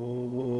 Oh. oh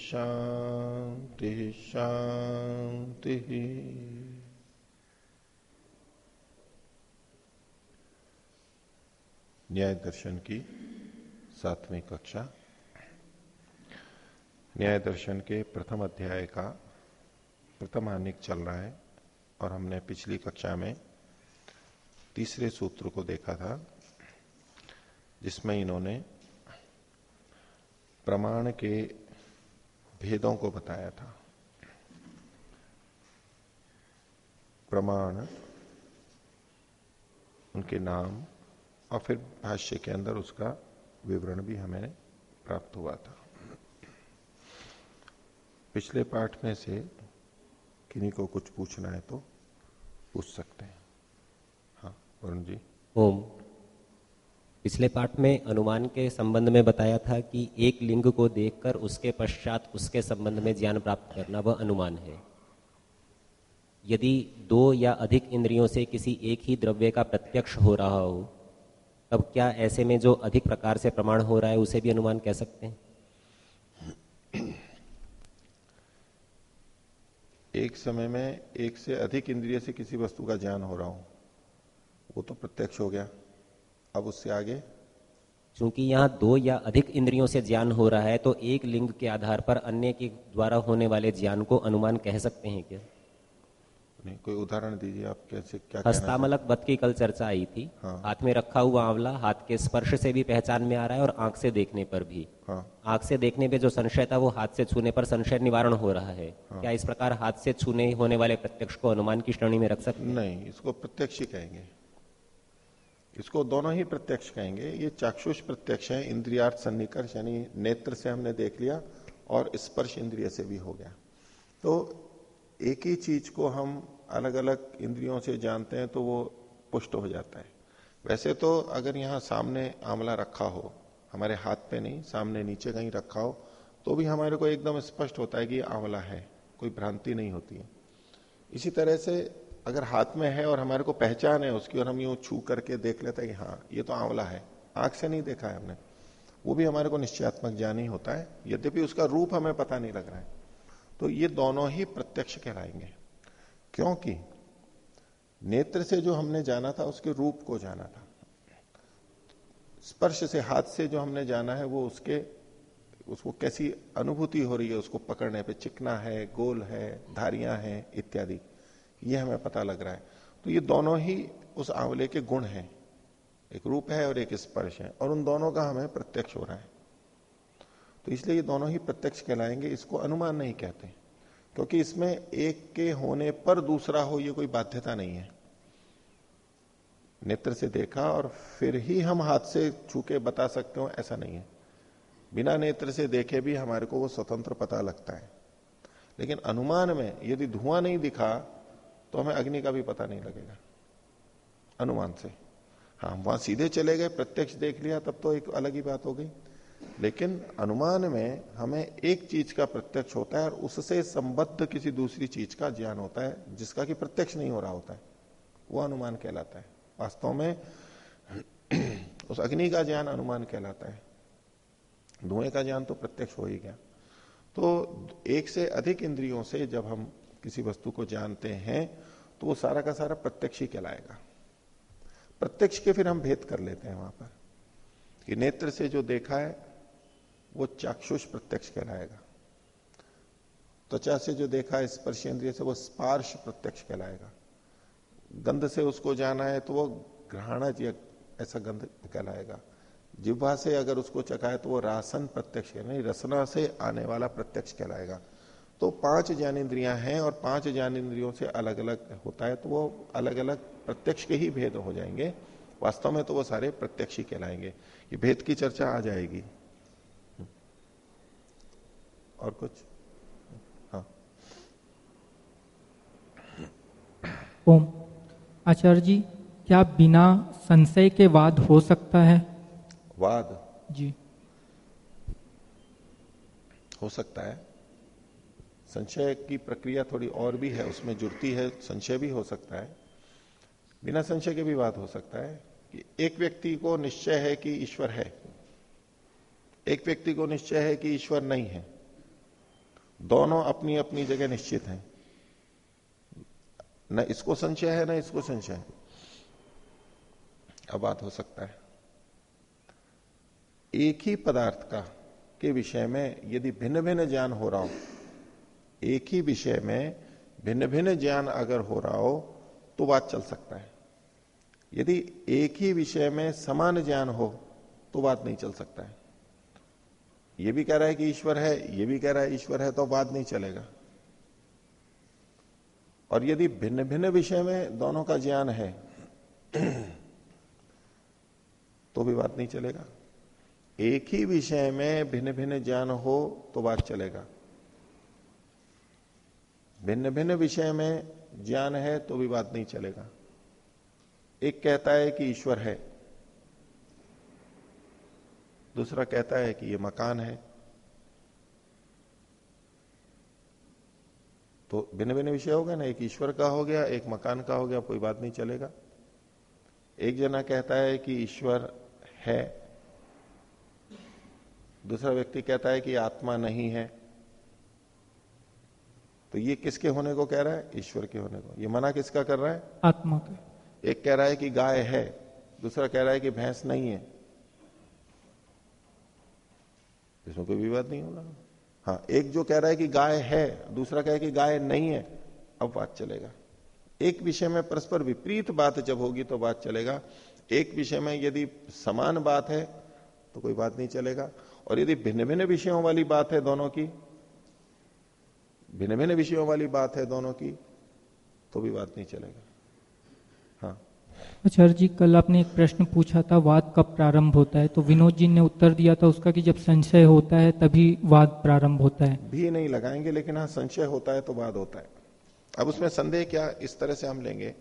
शांति शांति न्याय दर्शन की सातवीं कक्षा। न्याय दर्शन के प्रथम अध्याय का प्रथम आनिक चल रहा है और हमने पिछली कक्षा में तीसरे सूत्र को देखा था, जिसमें इन्होंने प्रमाण के भेदों को बताया था। प्रमाण, उनके नाम और फिर भाष्य के अंदर उसका विवरण भी हमें प्राप्त हुआ था। पिछले पाठ में से किन्हीं को कुछ पूछना है तो पूछ सकते हैं। हाँ वरुण जी। ओम। पिछले पाठ में अनुमान के संबंध में बताया था कि एक लिंग को देखकर उसके पश्चात उसके संबंध में ज्ञान प्राप्त करना वह अनुमान है। यदि दो या अधिक इंद्रियों से किसी एक ही द्रव्य का प्रत्यक्ष हो रहा हो, तब क्या ऐसे में जो अधिक प्रकार से प्रमाण हो रहा है, उसे भी अनुमान कह सकते हैं? एक समय में एक से अधिक इंद्रिय से किसी वस्तु का ज्ञान हो रहा हो, वो तो प्रत्यक्ष हो गया। अब उससे आगे? क्योंकि यहाँ दो या अधिक इंद्रियों से ज्ञान हो रहा है तो एक लिंग के आधार पर अन्य के द्वारा होने वाले ज्ञान को अनुमान कह सकते हैं क्या? नहीं कोई उदाहरण दीजिए आप कैसे क्या हस्तामलक बत की कल चर्चा आई थी। हाँ। हाथ में रखा हुआ आंवला हाथ के स्पर्श से भी पहचान में आ रहा है और आँख से देखने पर भी। हाँ। आँख से देखने पे जो संशय था वो हाथ से छूने पर संशय निवारण हो रहा है। हाँ। क्या इस प्रकार हाथ से छूने होने वाले प्रत्यक्ष को अनुमान की श्रेणी में रख सकते नहीं इसको प्रत्यक्ष ही कहेंगे। इसको दोनों ही प्रत्यक्ष कहेंगे। ये चाक्षुष प्रत्यक्ष है, इंद्रियार्थ सन्निकर्ष, यानी नेत्र से हमने देख लिया और स्पर्श इंद्रिय से भी हो गया। तो एक ही चीज़ को हम अलग अलग इंद्रियों से जानते हैं तो वो पुष्ट हो जाता है। वैसे तो अगर यहाँ सामने आंवला रखा हो, हमारे हाथ पे नहीं, सामने नीचे कहीं रखा हो तो भी हमारे को एकदम स्पष्ट होता है कि आंवला है, कोई भ्रांति नहीं होती है। इसी तरह से अगर हाथ में है और हमारे को पहचान है उसकी और हम यूँ छू करके देख लेते हैं कि हाँ ये तो आंवला है। आँख से नहीं देखा है हमने। वो भी हमारे को निश्चयात्मक ज्ञान ही होता है। यद्यपि उसका रूप हमें पता नहीं लग रहा है। तो ये दोनों ही प्रत्यक्ष कहलाएँगे। क्योंकि नेत्र से जो हमने जाना था, उसके रूप को जाना था। स्पर्श से, हाथ से जो हमने जाना है, वो उसके, उसको कैसी अनुभूति हो रही है, उसको पकड़ने पे चिकना है, गोल है, धारियाँ हैं, इत्यादि। ये हमें पता लग रहा है। तो ये दोनों ही उस आंवले के गुण हैं। एक रूप है और एक स्पर्श है, और उन दोनों का हमें प्रत्यक्ष हो रहा है। तो इसलिए ये दोनों ही प्रत्यक्ष कहलाएँगे, इसको अनुमान नहीं कहते। क्योंकि इसमें एक के होने पर दूसरा हो, ये कोई बाध्यता नहीं है। नेत्र से देखा और फिर ही हम हाथ से छूके बता सकते हो, ऐसा नहीं है। बिना नेत्र से देखे भी हमारे को वो स्वतंत्र पता लगता है। लेकिन अनुमान में यदि धुआँ नहीं दिखा तो हमें अग्नि का भी पता नहीं लगेगा। अनुमान से। हाँ वहाँ सीधे चले गए, प्रत्यक्ष देख लिया, तब तो एक अलग ही बात हो गई। लेकिन अनुमान में हमें एक चीज़ का प्रत्यक्ष होता है और उससे संबद्ध किसी दूसरी चीज़ का ज्ञान होता है, जिसका कि प्रत्यक्ष नहीं हो रहा होता है। वो अनुमान कहलाता है। वास्तव में उस अग्नि का ज्ञान अनुमान कहलाता है। धुएँ का ज्ञान तो प्रत्यक्ष हो ही गया। तो एक से अधिक इंद्रियों से जब हम किसी वस्तु को जानते हैं तो वो सारा का सारा प्रत्यक्ष ही कहलाएगा। प्रत्यक्ष के फिर हम भेद कर लेते हैं वहाँ पर, कि नेत्र से जो देखा है, वो चाक्षुष प्रत्यक्ष कहलाएगा। त्वचा से जो देखा है, स्पर्श इंद्रिय से वो स्पार्श प्रत्यक्ष कहलाएगा। गंध से उसको जाना है तो वो ग्रहणज ऐसा गंध कहलाएगा। जिह्वा से अगर उसको चखा है तो वो रासन प्रत्यक्ष नहीं रसना से आने वाला प्रत्यक्ष कहलाएगा। तो पाँच ज्ञानेन्द्रियाँ हैं और पाँच ज्ञानेन्द्रियों से अलग अलग होता है तो वो अलग अलग प्रत्यक्ष के ही भेद हो जाएँगे। वास्तव में तो वो सारे प्रत्यक्ष ही कहलाएँगे ये भेद की चर्चा आ जाएगी। और कुछ? हाँ। ओम। आचार्य जी क्या बिना संशय के वाद हो सकता है? वाद? जी। हो सकता है। संशय की प्रक्रिया थोड़ी और भी है, उसमें जुड़ती है, संशय भी हो सकता है। बिना संशय के भी बात हो सकता है कि एक व्यक्ति को निश्चय है कि ईश्वर है। एक व्यक्ति को निश्चय है कि ईश्वर नहीं है। दोनों अपनी अपनी जगह निश्चित हैं। न इसको संशय है, न इसको संशय है। अब बात हो सकता है। एक ही पदार्थ का, के विषय में यदि भिन्न भिन्न ज्ञान हो रहा हो एक ही विषय में भिन्न भिन्न ज्ञान अगर हो रहा हो तो बात चल सकता है। यदि एक ही विषय में समान ज्ञान हो तो बात नहीं चल सकता है। ये भी कह रहा है कि ईश्वर है, ये भी कह रहा है ईश्वर है तो बात नहीं चलेगा। और यदि भिन्न भिन्न विषय में दोनों का ज्ञान है तो भी बात नहीं चलेगा। एक ही विषय में भिन्न भिन्न ज्ञान हो तो बात चलेगा। भिन्न भिन्न विषय में ज्ञान है तो भी बात नहीं चलेगा। एक कहता है कि ईश्वर है, दूसरा कहता है कि ये मकान है। तो भिन्न भिन्न विषय हो गया ना, एक ईश्वर का हो गया, एक मकान का हो गया, कोई बात नहीं चलेगा। एक जना कहता है कि ईश्वर है, दूसरा व्यक्ति कहता है कि आत्मा नहीं है। तो ये किसके होने को कह रहा है? ईश्वर के होने को। ये मना किसका कर रहा है? आत्मा का। एक कह रहा है कि गाय है दूसरा कह रहा है कि भैंस नहीं है। इसमें कोई विवाद नहीं होगा। हाँ एक जो कह रहा है कि गाय है दूसरा कहे कि गाय नहीं है अब बात चलेगा। एक विषय में परस्पर विपरीत बात जब होगी तो बात चलेगा। एक विषय में यदि समान बात है तो कोई बात नहीं चलेगा। और यदि भिन्न भिन्न विषयों वाली बात है दोनों की भिन्न भिन्न विषयों वाली बात है दोनों की तो भी बात नहीं चलेगा। हाँ। आचार्य जी कल आपने एक प्रश्न पूछा था वाद कब प्रारंभ होता है? तो विनोद जी ने उत्तर दिया था उसका कि जब संशय होता है तभी वाद प्रारंभ होता है। भी नहीं लगाएँगे लेकिन हाँ संशय होता है तो वाद होता है। अब उसमें संदेह क्या इस तरह से हम लेंगे।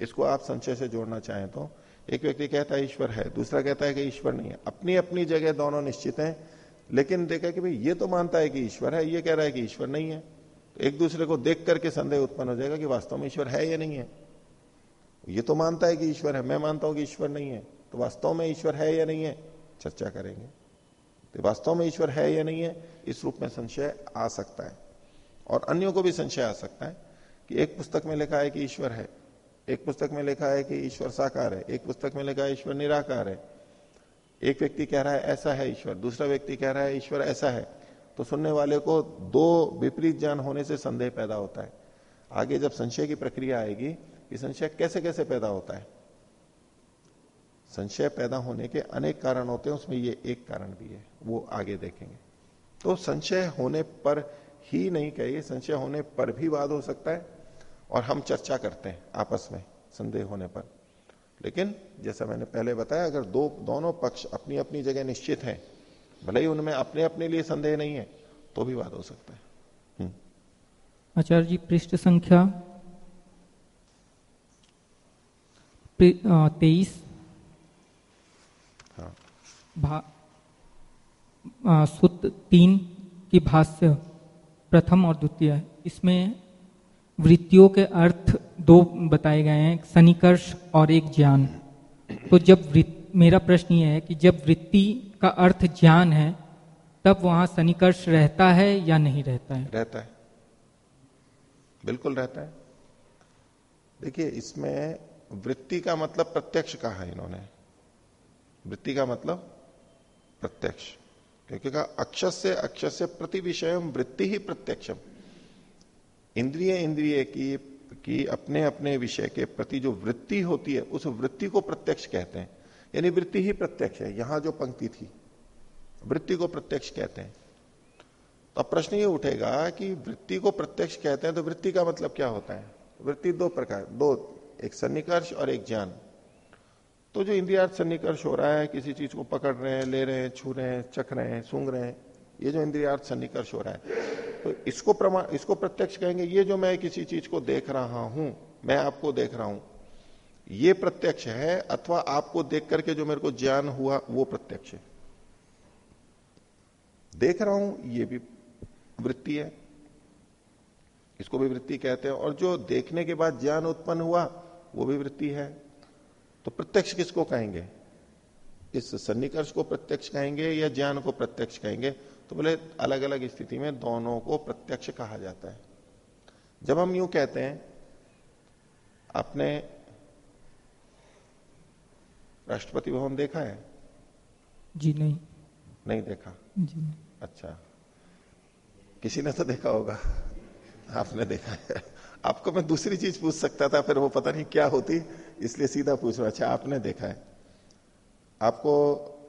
इसको आप संशय से जोड़ना चाहें तो। एक व्यक्ति कहता है ईश्वर है। दूसरा कहता है कि ईश्वर नहीं है। अपनी अपनी जगह दोनों निश्चित हैं। लेकिन देखा कि भाई, ये तो मानता है कि ईश्वर है, ये कह रहा है कि ईश्वर नहीं है। तो एक दूसरे को देख करके संदेह उत्पन्न हो जाएगा कि वास्तव में ईश्वर है या नहीं है। ये तो मानता है कि ईश्वर है, मैं मानता हूँ कि ईश्वर नहीं है। तो वास्तव में ईश्वर है या नहीं है? चर्चा करेंगे। तो वास्तव में ईश्वर है या नहीं है? इस रूप में संशय आ सकता है। और अन्यों को भी संशय आ सकता है कि एक पुस्तक में लिखा है कि ईश्वर है, एक पुस्तक में लिखा है कि ईश्वर साकार है, एक पुस्तक में लिखा है ईश्वर निराकार है। एक व्यक्ति कह रहा है, ऐसा है ईश्वर। दूसरा व्यक्ति कह रहा है, ईश्वर, ऐसा है। तो सुनने वाले को दो विपरीत ज्ञान होने से संदेह पैदा होता है। आगे जब संशय की प्रक्रिया आएगी कि संशय कैसे कैसे पैदा होता है? संशय पैदा होने के अनेक कारण होते हैं, उसमें ये एक कारण भी है, वो आगे देखेंगे। तो संशय होने पर ही नहीं कहिए, संशय होने पर भी वाद हो सकता है, और हम चर्चा करते हैं आपस में संदेह होने पर। लेकिन जैसा मैंने पहले बताया अगर दो दोनों पक्ष अपनी अपनी जगह निश्चित हैं भले ही उनमें अपने अपने लिए संदेह नहीं है तो भी बात हो सकता है हम्म। आचार्य जी पृष्ठ संख्या तेईस हाँ। सूत्र तीन की भाष्य प्रथम और द्वितीय इसमें वृत्तियों के अर्थ दो बताए गए हैं सनिकर्ष और एक ज्ञान। तो जब मेरा प्रश्न ये है कि जब वृत्ति का अर्थ ज्ञान है, तब वहाँ सनिकर्ष रहता है या नहीं रहता है? रहता है। बिल्कुल रहता है। देखिए, इसमें वृत्ति का मतलब प्रत्यक्ष कहा है इन्होंने। वृत्ति का मतलब प्रत्यक्ष। क्योंकि कहा अक्षस से अक्षस से प्रति विषय वृत्ति ही प्रत्यक्षम इंद्रिय इंद्रिय की कि अपने अपने विषय के प्रति जो वृत्ति होती है, उस वृत्ति को प्रत्यक्ष कहते हैं। यानी वृत्ति ही प्रत्यक्ष है, यहाँ जो पंक्ति थी। वृत्ति को प्रत्यक्ष कहते हैं। तो अब प्रश्न ये उठेगा कि वृत्ति को प्रत्यक्ष कहते हैं तो वृत्ति का मतलब क्या होता है? वृत्ति दो प्रकार, दो, एक सन्निकर्ष और एक ज्ञान। तो जो इंद्रियार्थ सन्निकर्ष हो रहा है, किसी चीज़ को पकड़ रहे हैं, ले रहे हैं, छू रहे हैं, चख रहे हैं, सूंघ रहे हैं ये जो इंद्रियार्थ सन्निकर्ष हो रहा है तो इसको प्रमाण इसको प्रत्यक्ष कहेंगे, ये जो मैं किसी चीज़ को देख रहा हूँ, मैं आपको देख रहा हूँ, ये प्रत्यक्ष है अथवा आपको देख करके जो मेरे को ज्ञान हुआ, वो प्रत्यक्ष है। देख रहा हूँ, ये भी वृत्ति है। इसको भी वृत्ति कहते हैं, और जो देखने के बाद ज्ञान उत्पन्न हुआ, वो भी वृत्ति है। तो प्रत्यक्ष किसको कहेंगे? इस सन्निकर्ष को प्रत्यक्ष कहेंगे या ज्ञान को प्रत्यक्ष कहेंगे? तो बोले अलग अलग स्थिति में दोनों को प्रत्यक्ष कहा जाता है। जब हम यूँ कहते हैं आपने राष्ट्रपति भवन देखा है? जी नहीं। नहीं देखा? जी नहीं। अच्छा। किसी ने तो देखा होगा। आपने देखा है। आपको मैं दूसरी चीज़ पूछ सकता था फिर वो पता नहीं क्या होती इसलिए सीधा पूछ रहा अच्छा आपने देखा है। आपको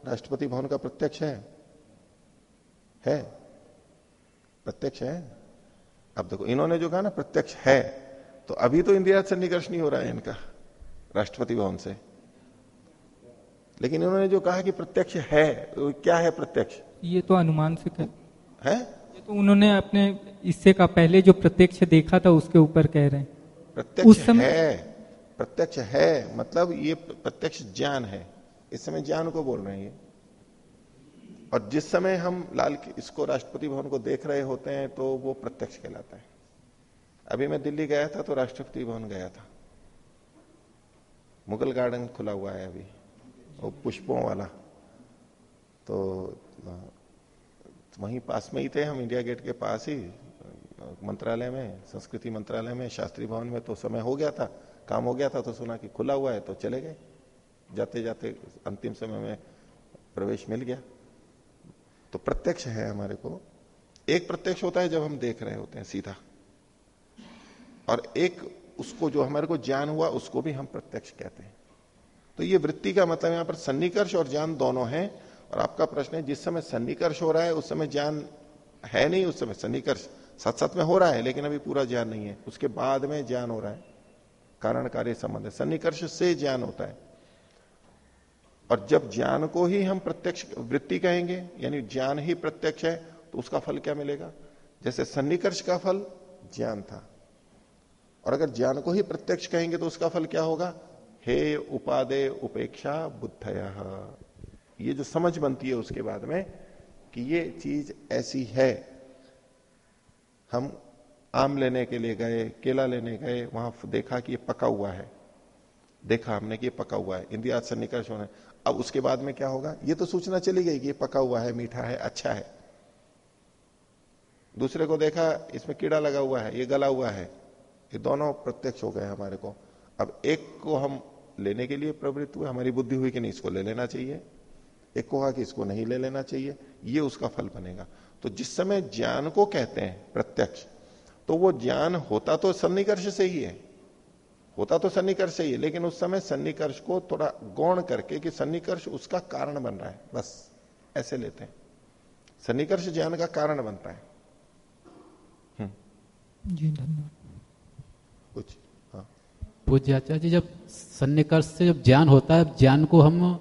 राष्ट्रपति भवन का प्रत्यक्ष है? है। प्रत्यक्ष है। अब देखो इन्होंने जो कहा ना प्रत्यक्ष है तो अभी तो इंदिरा सन्निकर्ष नहीं हो रहा है इनका राष्ट्रपति भवन से। लेकिन इन्होंने जो कहा कि प्रत्यक्ष है तो क्या है प्रत्यक्ष? ये तो अनुमान से कह है? ये तो उन्होंने अपने इससे का पहले जो प्रत्यक्ष देखा था उसके ऊपर कह रहे हैं। प्रत्यक्ष उस समय- है। प्रत्यक्ष है मतलब ये प्रत्यक्ष ज्ञान है। इस समय ज्ञान को बोल रहे हैं ये। और जिस समय हम लाल इसको राष्ट्रपति भवन को देख रहे होते हैं तो वो प्रत्यक्ष कहलाता है। अभी मैं दिल्ली गया था तो राष्ट्रपति भवन गया था। मुगल गार्डन खुला हुआ है अभी, वो पुष्पों वाला। तो वहीं पास में ही थे हम, इंडिया गेट के पास ही, मंत्रालय में, संस्कृति मंत्रालय में, शास्त्री भवन में तो समय हो गया था, काम हो गया था तो सुना कि खुला हुआ है तो चले गए। जाते जाते अंतिम समय में प्रवेश मिल गया। तो प्रत्यक्ष है हमारे को। एक प्रत्यक्ष होता है जब हम देख रहे होते हैं सीधा। और एक उसको जो हमारे को ज्ञान हुआ, उसको भी हम प्रत्यक्ष कहते हैं। तो ये वृत्ति का मतलब यहाँ पर सन्निकर्ष और ज्ञान दोनों हैं। और आपका प्रश्न है, जिस समय सन्निकर्ष हो रहा है, उस समय ज्ञान है नहीं, उस समय सन्निकर्ष साथ साथ में हो रहा है, लेकिन अभी पूरा ज्ञान नहीं है। उसके बाद में ज्ञान हो रहा है। कारण कार्य संबंध है। सन्निकर्ष से ज्ञान होता है। और जब ज्ञान को ही हम प्रत्यक्ष वृत्ति कहेंगे, यानी ज्ञान ही प्रत्यक्ष है तो उसका फल क्या मिलेगा? जैसे सन्निकर्ष का फल ज्ञान था। और अगर ज्ञान को ही प्रत्यक्ष कहेंगे तो उसका फल क्या होगा? हे उपादे उपेक्षा बुद्धय। ये जो समझ बनती है उसके बाद में कि ये चीज़ ऐसी है। हम आम लेने के लिए गए, केला लेने गए, वहाँ देखा कि ये पका हुआ है। देखा हमने कि ये पका हुआ है। इंदिरा सन्निकर्ष होना अब उसके बाद में क्या होगा? ये तो सूचना चली गई कि पका हुआ है, मीठा है अच्छा है। दूसरे को देखा, इसमें कीड़ा लगा हुआ है, ये गला हुआ है। ये दोनों प्रत्यक्ष हो गए हमारे को। अब एक को हम लेने के लिए प्रवृत्त हुए, हमारी बुद्धि हुई कि नहीं, इसको ले लेना चाहिए। एक को कहा कि इसको नहीं ले लेना चाहिए। ये उसका फल बनेगा। तो जिस समय ज्ञान को कहते हैं, प्रत्यक्ष तो वो ज्ञान होता तो सन्निकर्ष से ही है। होता तो सन्निकर्ष ही है लेकिन उस समय सन्निकर्ष को थोड़ा गौण करके कि सन्निकर्ष उसका कारण बन रहा है बस ऐसे लेते हैं। सन्निकर्ष ज्ञान का कारण बनता है। जी धन्यवाद। कुछ हाँ। पूज्य जी जब सन्निकर्ष से जब ज्ञान होता है ज्ञान को हम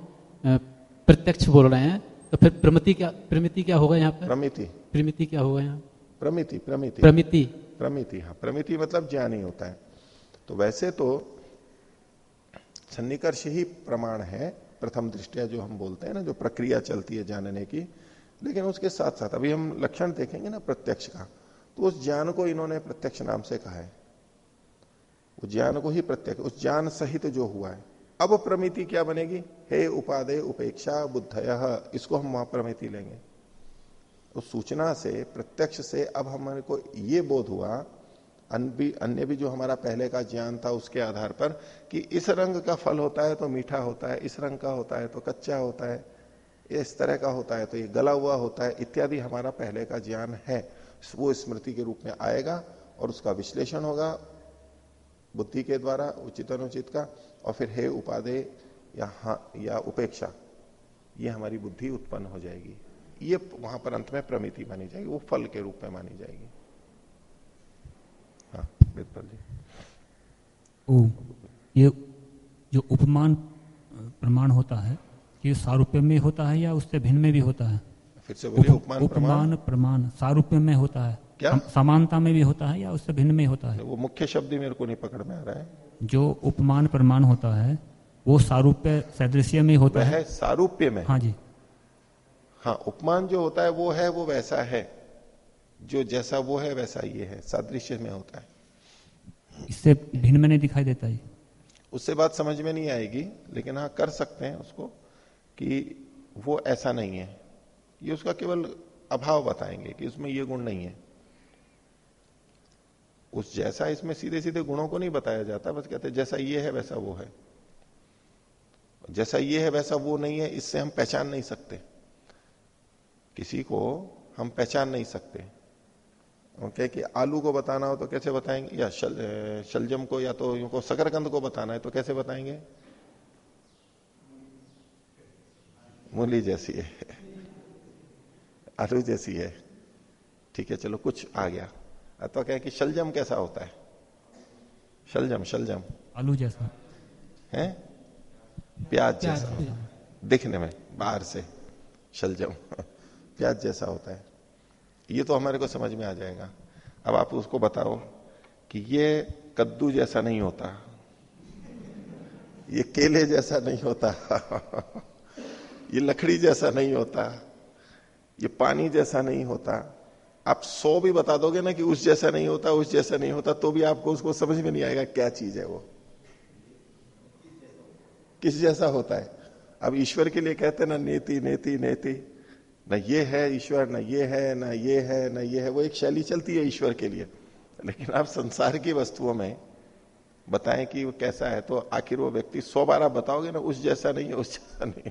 प्रत्यक्ष बोल रहे हैं तो फिर प्रमिति क्या प्रमिति क्या होगा यहाँ पर? प्रमिति। प्रमिति क्या होगा यहाँ? प्रमिति प्रमिति। प्रमिति। प्रमिति हाँ प्रमिति मतलब ज्ञान ही होता है। तो वैसे तो सन्निकर्ष ही प्रमाण है, प्रथम दृष्टिया जो हम बोलते हैं ना, जो प्रक्रिया चलती है जानने की। लेकिन उसके साथ साथ अभी हम लक्षण देखेंगे ना प्रत्यक्ष का तो उस ज्ञान को इन्होंने प्रत्यक्ष नाम से कहा है। उस ज्ञान को ही प्रत्यक्ष, उस ज्ञान सहित जो हुआ है, अब प्रमिति क्या बनेगी? हे उपादय उपेक्षा बुद्धय, इसको हम वहाँ प्रमिति लेंगे। उस सूचना से, प्रत्यक्ष से अब हमारे को ये बोध हुआ भी, अन्य भी जो हमारा पहले का ज्ञान था उसके आधार पर कि इस रंग का फल होता है तो मीठा होता है, इस रंग का होता है तो कच्चा होता है, इस तरह का होता है तो ये गला हुआ होता है, इत्यादि हमारा पहले का ज्ञान है। वो स्मृति के रूप में आएगा और उसका विश्लेषण होगा बुद्धि के द्वारा उचित अनुचित का, और फिर हे उपाधे या हाँ या उपेक्षा, ये हमारी बुद्धि उत्पन्न हो जाएगी। ये वहाँ पर अंत में प्रमिति मानी जाएगी, वो फल के रूप में मानी जाएगी। जी ओ ये जो उपमान प्रमाण होता है ये सारूप्य में होता है या उससे भिन्न में भी होता है? फिर से बोलिए उपमान उपमान प्रमाण सारूप्य में होता है। क्या? समानता में भी होता है या उससे भिन्न में होता है? वो मुख्य शब्द ही मेरे को नहीं पकड़ में आ रहा है। जो उपमान प्रमाण होता है वो सारूप्य सदृश्य में होता है सारूप्य में। हाँ जी। हाँ उपमान जो होता है वो है वो वैसा है। जो जैसा वो है वैसा ये है सादृश्य में होता है। इससे भिन्न में नहीं दिखाई देता है उससे बात समझ में नहीं आएगी, लेकिन हाँ कर सकते हैं उसको कि वो ऐसा नहीं है। ये उसका केवल अभाव बताएँगे कि उसमें ये गुण नहीं है। उस जैसा इसमें सीधे सीधे गुणों को नहीं बताया जाता, बस कहते जैसा ये है, वैसा वो है। जैसा ये है, वैसा वो नहीं है, इससे हम पहचान नहीं सकते। किसी को हम पहचान नहीं सकते। ओके कि आलू को बताना हो तो कैसे बताएँगे? या शल, शलजम को या तो को सकरकंद को बताना है तो कैसे बताएँगे? मूली जैसी है। आलू जैसी है। ठीक है चलो कुछ आ गया। तो क्या कि शलजम कैसा होता है? शलजम शलजम। आलू जैसा। है? प्याज जैसा दिखने में बाहर से। शलजम। प्याज जैसा होता है। ये तो हमारे को समझ में आ जाएगा। अब आप उसको बताओ कि ये कद्दू जैसा नहीं होता। ये केले जैसा नहीं होता। ये लकड़ी जैसा नहीं होता। ये पानी जैसा नहीं होता। आप सौ भी बता दोगे ना कि उस जैसा नहीं होता, उस जैसा नहीं होता तो भी आपको उसको समझ में नहीं आएगा क्या चीज़ है वो। किस जैसा होता है। अब ईश्वर के लिए कहते हैं ना, नेति नेति नेति। न ये है ईश्वर, न ये है, न ये है, न ये है। वो एक शैली चलती है ईश्वर के लिए। लेकिन आप संसार की वस्तुओं में बताएँ कि वो कैसा है तो आखिर वो व्यक्ति सौ बार आप बताओगे ना, उस जैसा नहीं है, उस जैसा नहीं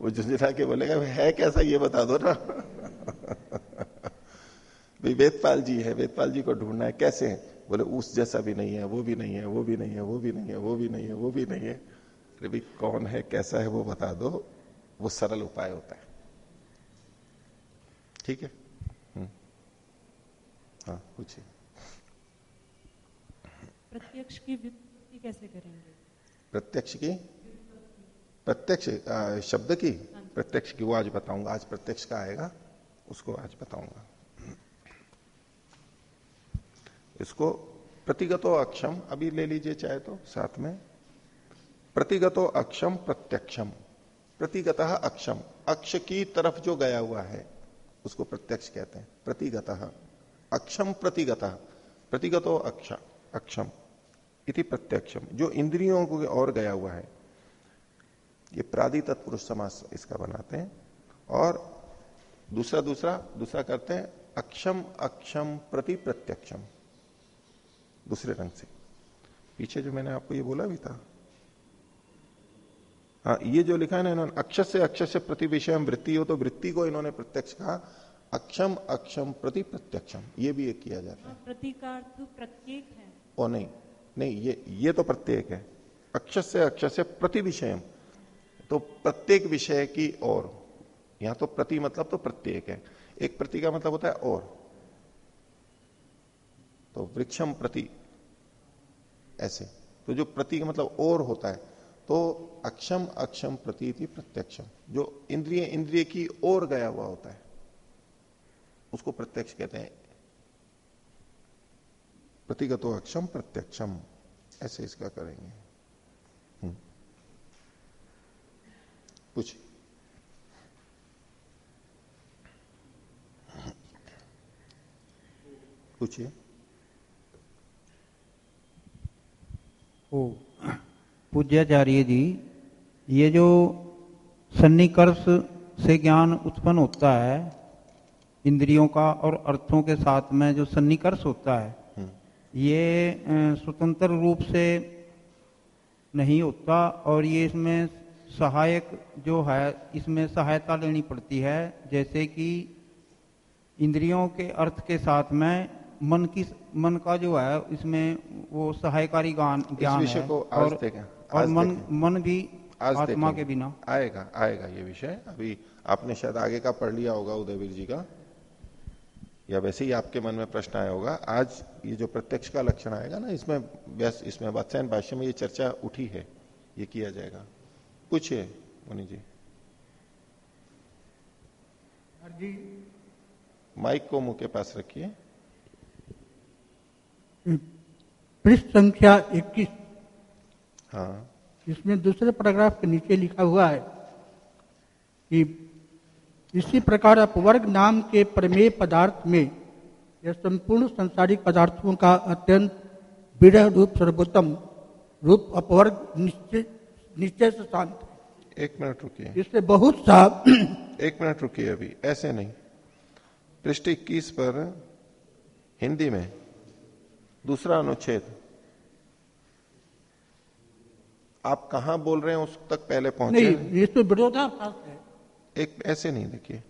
वो झुंझुला के बोलेगा, है कैसा ये बता दो ना? भाई वेदपाल जी है, वेदपाल जी को ढूंढना है, कैसे है? बोले, उस जैसा भी नहीं है, वो भी नहीं है, वो भी नहीं है, वो भी नहीं है, वो भी नहीं है, वो भी नहीं है। अरे भाई, कौन है, कैसा है, वो बता दो। वो सरल उपाय होता है। ठीक है? हम्म। हाँ पूछिए। प्रत्यक्ष की व्युत्पत्ति कैसे करेंगे? प्रत्यक्ष की? प्रत्यक्ष शब्द की? प्रत्यक्ष की वो आज बताऊँगा। आज प्रत्यक्ष का आएगा उसको आज बताऊँगा। इसको प्रतिगतो अक्षम अभी ले लीजिए चाहे तो साथ में। प्रतिगतो अक्षम प्रत्यक्षम। प्रतिगत अक्षम। अक्ष की तरफ़ जो गया हुआ है उसको प्रत्यक्ष कहते हैं। प्रतिगत। अक्षम प्रतिगत। प्रतिगतो अक्ष। अक्षम। इति प्रत्यक्षम। जो इंद्रियों को और गया हुआ है। ये प्रादि तत्पुरुष समास इसका बनाते हैं। और दूसरा दूसरा दूसरा करते हैं। अक्षम अक्षम प्रति प्रत्यक्षम। दूसरे रंग से। पीछे जो मैंने आपको ये बोला भी था। हाँ ये जो लिखा है ना इन्होंने अक्षर से अक्षर से प्रति विषय वृत्ति हो तो वृत्ति को इन्होंने प्रत्यक्ष कहा अक्षम अक्षम प्रति प्रत्यक्षम ये भी एक किया जाता है। प्रतीकार्थ प्रत्येक है। ओ नहीं नहीं ये ये तो प्रत्येक है। अक्षर से अक्षर से प्रति विषय तो प्रत्येक विषय की और यहाँ तो प्रति मतलब तो प्रत्येक है एक प्रति का मतलब होता है और तो वृक्षम प्रति ऐसे तो जो प्रति का मतलब और होता है तो अक्षम अक्षम प्रतीति प्रत्यक्षम, जो इंद्रिय इंद्रिय की ओर गया हुआ होता है, उसको प्रत्यक्ष कहते हैं। प्रतिगतो अक्षम प्रत्यक्षम, ऐसे इसका करेंगे। हम्म। पूछिए। पूज्याचार्य जी ये जो सन्निकर्ष से ज्ञान उत्पन्न होता है इंद्रियों का और अर्थों के साथ में जो सन्निकर्ष होता है हम्म। ये स्वतंत्र रूप से नहीं होता और ये इसमें सहायक जो है इसमें सहायता लेनी पड़ती है जैसे कि इंद्रियों के अर्थ के साथ में मन की मन का जो है इसमें वो सहायकारी ज्ञान इस ज्ञान है को और, और मन मन भी आज आत्मा के बिना। आएगा आएगा ये विषय। अभी आपने शायद आगे का पढ़ लिया होगा उदयवीर जी का। या वैसे ही आपके मन में प्रश्न आया होगा। आज ये जो प्रत्यक्ष का लक्षण आएगा ना इसमें व्यस इसमें वात्स्यायन भाष्य में ये चर्चा उठी है। ये किया जाएगा। पूछिए मुनि जी। जी। माइक को मुँह के पास रखिए। पृष्ठ संख्या 21 हाँ। इसमें दूसरे पैराग्राफ के नीचे लिखा हुआ है कि इसी प्रकार अपवर्ग नाम के प्रमेय पदार्थ में यह संपूर्ण संसारिक पदार्थों का अत्यंत विरह रूप सर्वोत्तम रूप अपवर्ग निश्चय निश्चय से शांत है। एक मिनट रुकिए। इससे बहुत सा एक मिनट रुकिए अभी ऐसे नहीं। पृष्ठ इक्कीस पर हिंदी में दूसरा अनुच्छेद आप कहाँ बोल रहे हैं उस तक पहले पहुँचे? नहीं इसमें विरोधाभास है। एक ऐसे नहीं देखिए।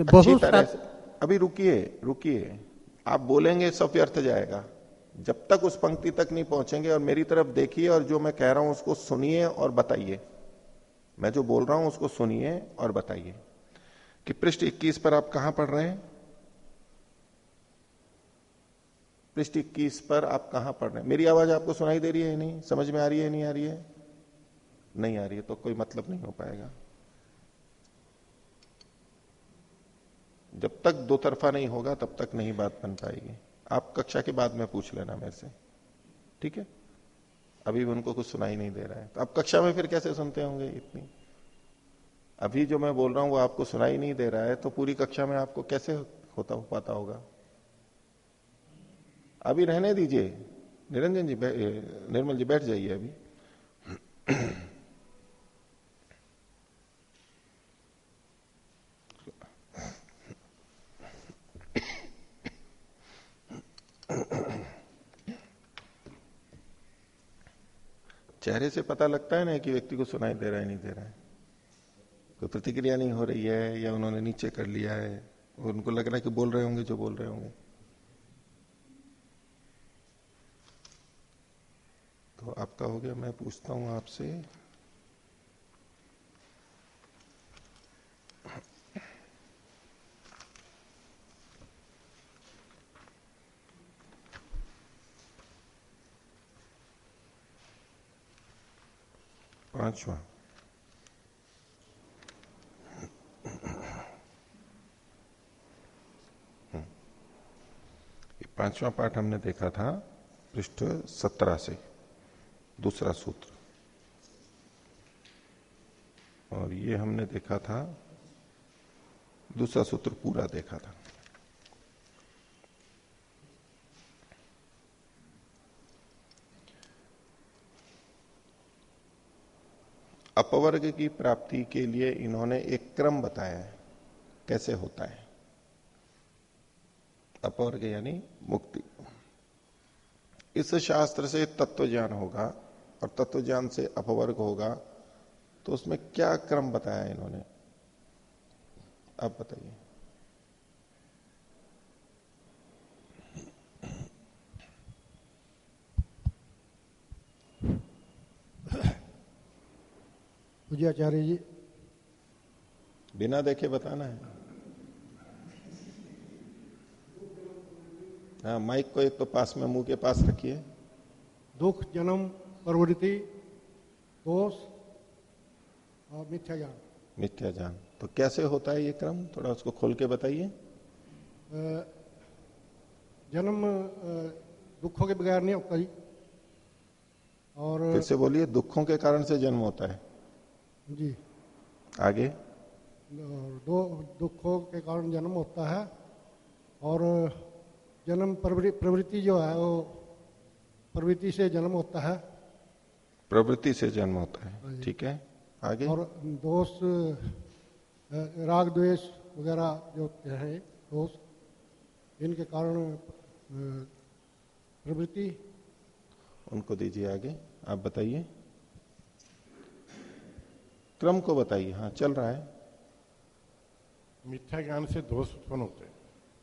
बहुत तरह अभी रुकिए रुकिए। आप बोलेंगे सब व्यर्थ जाएगा। जब तक उस पंक्ति तक नहीं पहुँचेंगे और मेरी तरफ़ देखिए और जो मैं कह रहा हूँ उसको सुनिए और बताइए। मैं जो बोल रहा हूँ उसको सुनिए और बताइए। कि पृष्ठ 21 पर आप कहाँ पढ़ रहे हैं? पृष्ठ 21 पर आप कहाँ पढ़ रहे हैं? मेरी आवाज़ आपको सुनाई दे रही है नहीं? समझ में आ रही है नहीं आ रही है? नहीं आ रही है तो कोई मतलब नहीं हो पाएगा। जब तक दो तरफा नहीं होगा, तब तक नहीं बात बन पाएगी। आप कक्षा के बाद में पूछ लेना मेरे से। ठीक है? अभी भी उनको कुछ सुनाई नहीं दे रहा है। तो आप कक्षा में फिर कैसे सुनते होंगे इतनी? अभी जो मैं बोल रहा हूँ, वो आपको सुनाई नहीं दे रहा है तो पूरी कक्षा में आपको कैसे होता हो, पाता होगा? अभी रहने दीजिए। निरंजन जी निर्मल जी बैठ जाइए अभी। चेहरे से पता लगता है ना कि व्यक्ति को सुनाई दे रहा है, नहीं दे रहा है। कोई प्रतिक्रिया नहीं हो रही है या उन्होंने नीचे कर लिया है उनको लग रहा है कि बोल रहे होंगे जो बोल रहे होंगे। तो आपका हो गया, मैं पूछता हूँ आपसे। पांचवा। पांचवा पाठ हमने देखा था पृष्ठ सत्रह से। दूसरा सूत्र। और ये हमने देखा था, दूसरा सूत्र पूरा देखा था। अपवर्ग की प्राप्ति के लिए इन्होंने एक क्रम बताया है, कैसे होता है। अपवर्ग यानी मुक्ति। इस शास्त्र से तत्व ज्ञान होगा और तत्व ज्ञान से अपवर्ग होगा तो उसमें क्या क्रम बताया इन्होंने? आप बताइए। पूज्य आचार्य जी। बिना देखे बताना है। हाँ माइक को एक तो पास में मुँह के पास रखिए। दुख जन्म प्रवृत्ति दोष और मिथ्या ज्ञान मिथ्या जान तो कैसे होता है ये क्रम? थोड़ा उसको खोल के बताइए। जन्म दुखों के बगैर नहीं होता जी। और फिर से बोलिए दुखों के कारण से जन्म होता है। जी। आगे। और दो दुखों के कारण जन्म होता है। और जन्म प्रवृ- प्रवृत्ति जो है वो प्रवृत्ति से जन्म होता है। प्रवृत्ति से जन्म होता है। ठीक है? आगे? और दोष राग द्वेष वगैरह जो है दोष इनके कारण प्रवृत्ति। उनको दीजिए आगे। आप बताइए। क्रम को बताइए। हाँ चल रहा है। मिथ्या ज्ञान से दोष उत्पन्न होते हैं।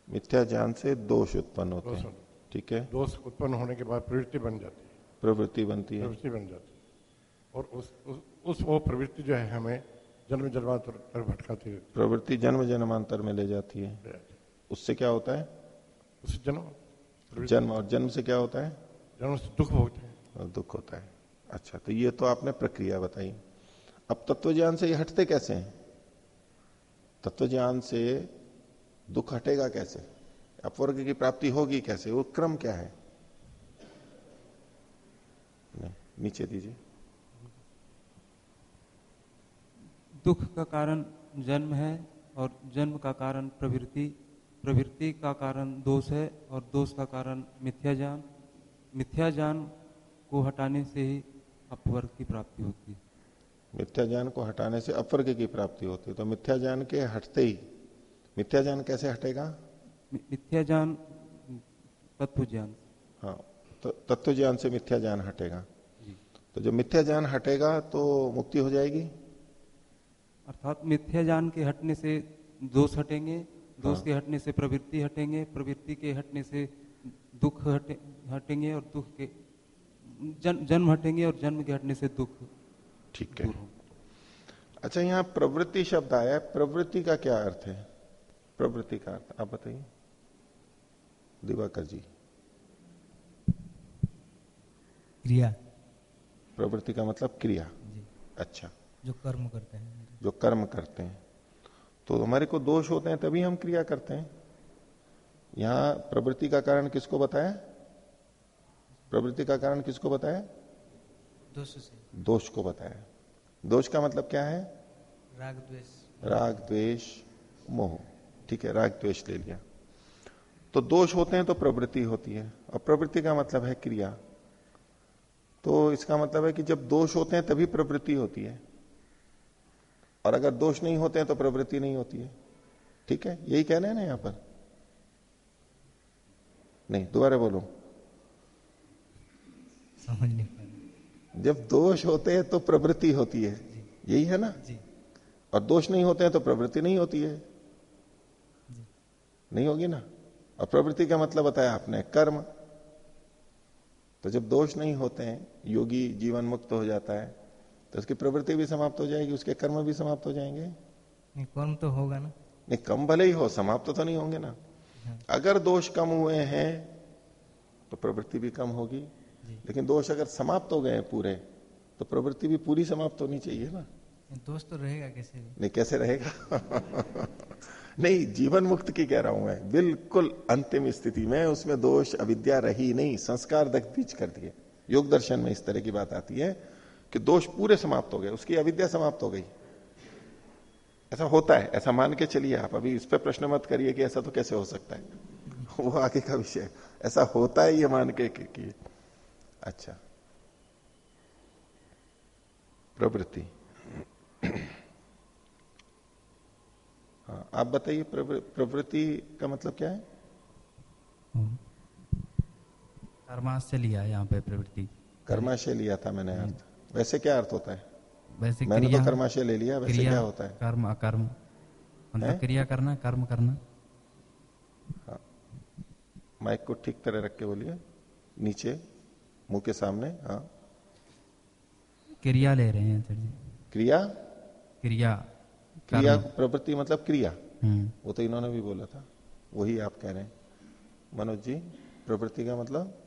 मिथ्या ज्ञान से दोष उत्पन्न होते हैं। ठीक है? दोष उत्पन्न होने के बाद प्रवृत्ति बन जाती है। प्रवृत्ति बनती है। प्रवृत्ति बन जाती है। और उस उस, उस वो प्रवृत्ति जो है हमें जन्म जन्मांतर भटकाती है प्रवृत्ति जन्म जन्मांतर में ले जाती है। उससे क्या होता है? उस जन्म जन्म और जन्म से क्या होता है? जन्म से दुख भोगते हैं। और दुख होता है। अच्छा तो ये तो आपने प्रक्रिया बताई। अब तत्व ज्ञान से ये हटते कैसे हैं? तत्व ज्ञान से दुख हटेगा कैसे? अपवर्ग की प्राप्ति होगी कैसे? वो क्रम क्या है? नहीं नीचे दीजिए। दुख का कारण जन्म है और जन्म का कारण प्रवृत्ति प्रवृत्ति का कारण दोष है और दोष का कारण मिथ्या ज्ञान मिथ्या ज्ञान को हटाने से ही अपवर्ग की प्राप्ति होती है। मिथ्या ज्ञान को हटाने से अपवर्ग की प्राप्ति होती है? तो मिथ्या ज्ञान के हटते ही मिथ्या ज्ञान कैसे हटेगा? मिथ्या ज्ञान तत्व ज्ञान हाँ तो तत्व ज्ञान से मिथ्या ज्ञान हटेगा। तो जब मिथ्या ज्ञान हटेगा तो मुक्ति हो जाएगी? अर्थात मिथ्या ज्ञान के हटने से दोष हटेंगे दोष हाँ। के हटने से प्रवृत्ति हटेंगे प्रवृत्ति के हटने से दुख हटे, हटेंगे और दुख के जन, जन्म हटेंगे और जन्म के हटने से दुख ठीक है। अच्छा यहाँ प्रवृत्ति शब्द आया है। प्रवृत्ति का क्या अर्थ है? प्रवृत्ति का अर्थ आप बताइए। दिवाकर जी। क्रिया। प्रवृत्ति का मतलब क्रिया। जी। अच्छा। जो कर्म करते हैं। जो कर्म करते हैं। तो हमारे को दोष होते हैं तभी हम क्रिया करते हैं। यहाँ प्रवृत्ति का कारण किसको बताया? प्रवृत्ति का कारण किसको बताया? दोष से। दोष को बताया। दोष का मतलब क्या है? राग द्वेष। राग द्वेष मोह। ठीक है राग द्वेष ले लिया। तो दोष होते हैं तो प्रवृत्ति होती है। और प्रवृत्ति का मतलब है क्रिया। तो इसका मतलब है कि जब दोष होते हैं तभी प्रवृत्ति होती है। और अगर दोष नहीं होते हैं तो प्रवृत्ति नहीं होती है। ठीक है? यही कहना है ना यहाँ पर? नहीं दोबारा बोलो। समझ नहीं जब दोष होते हैं तो प्रवृत्ति होती है। यही है ना? जी। और दोष नहीं होते हैं तो प्रवृत्ति नहीं होती है। नहीं होगी ना? और प्रवृत्ति का मतलब बताया आपने कर्म। तो जब दोष नहीं होते हैं योगी जीवन मुक्त हो जाता है। तो उसकी प्रवृत्ति भी समाप्त हो जाएगी उसके कर्म भी समाप्त हो जाएँगे। नहीं कर्म तो होगा ना। नहीं कम भले ही हो समाप्त तो नहीं होंगे ना। अगर दोष कम हुए हैं तो प्रवृत्ति भी कम होगी। लेकिन दोष अगर समाप्त हो गए हैं पूरे तो प्रवृत्ति भी पूरी समाप्त होनी चाहिए ना। दोष तो रहेगा कैसे भी। नहीं कैसे रहेगा? नहीं जीवन मुक्त की कह रहा हूँ मैं। बिल्कुल अंतिम स्थिति में उसमें दोष अविद्या रही नहीं संस्कार दग्धीज कर दिए। योग दर्शन में इस तरह की बात आती है। कि दोष पूरे समाप्त हो गए उसकी अविद्या समाप्त हो गई। ऐसा होता है ऐसा मान के चलिए आप अभी इस पर प्रश्न मत करिए कि ऐसा तो कैसे हो सकता है। वो आगे का विषय ऐसा होता है ये मान के कि, कि अच्छा। प्रवृत्ति। हाँ आप बताइए प्रवृत्ति का मतलब क्या है? कर्माश से लिया यहाँ पे प्रवृत्ति। कर्माशय लिया था मैंने अर्थ वैसे क्या अर्थ होता है? वैसे मैंने क्रिया तो कर्माशय ले लिया वैसे क्रिया क्या होता है? कर्म अकर्म। मतलब क्रिया करना कर्म करना। हाँ। माइक को ठीक तरह रख के बोलिए। नीचे मुँह के सामने हाँ। क्रिया ले रहे हैं सर जी। क्रिया? क्रिया। क्रिया। प्रवृत्ति मतलब क्रिया। हम्म। वो तो इन्होंने भी बोला था। वही आप कह रहे हैं। मनोज जी प्रवृत्ति का मतलब?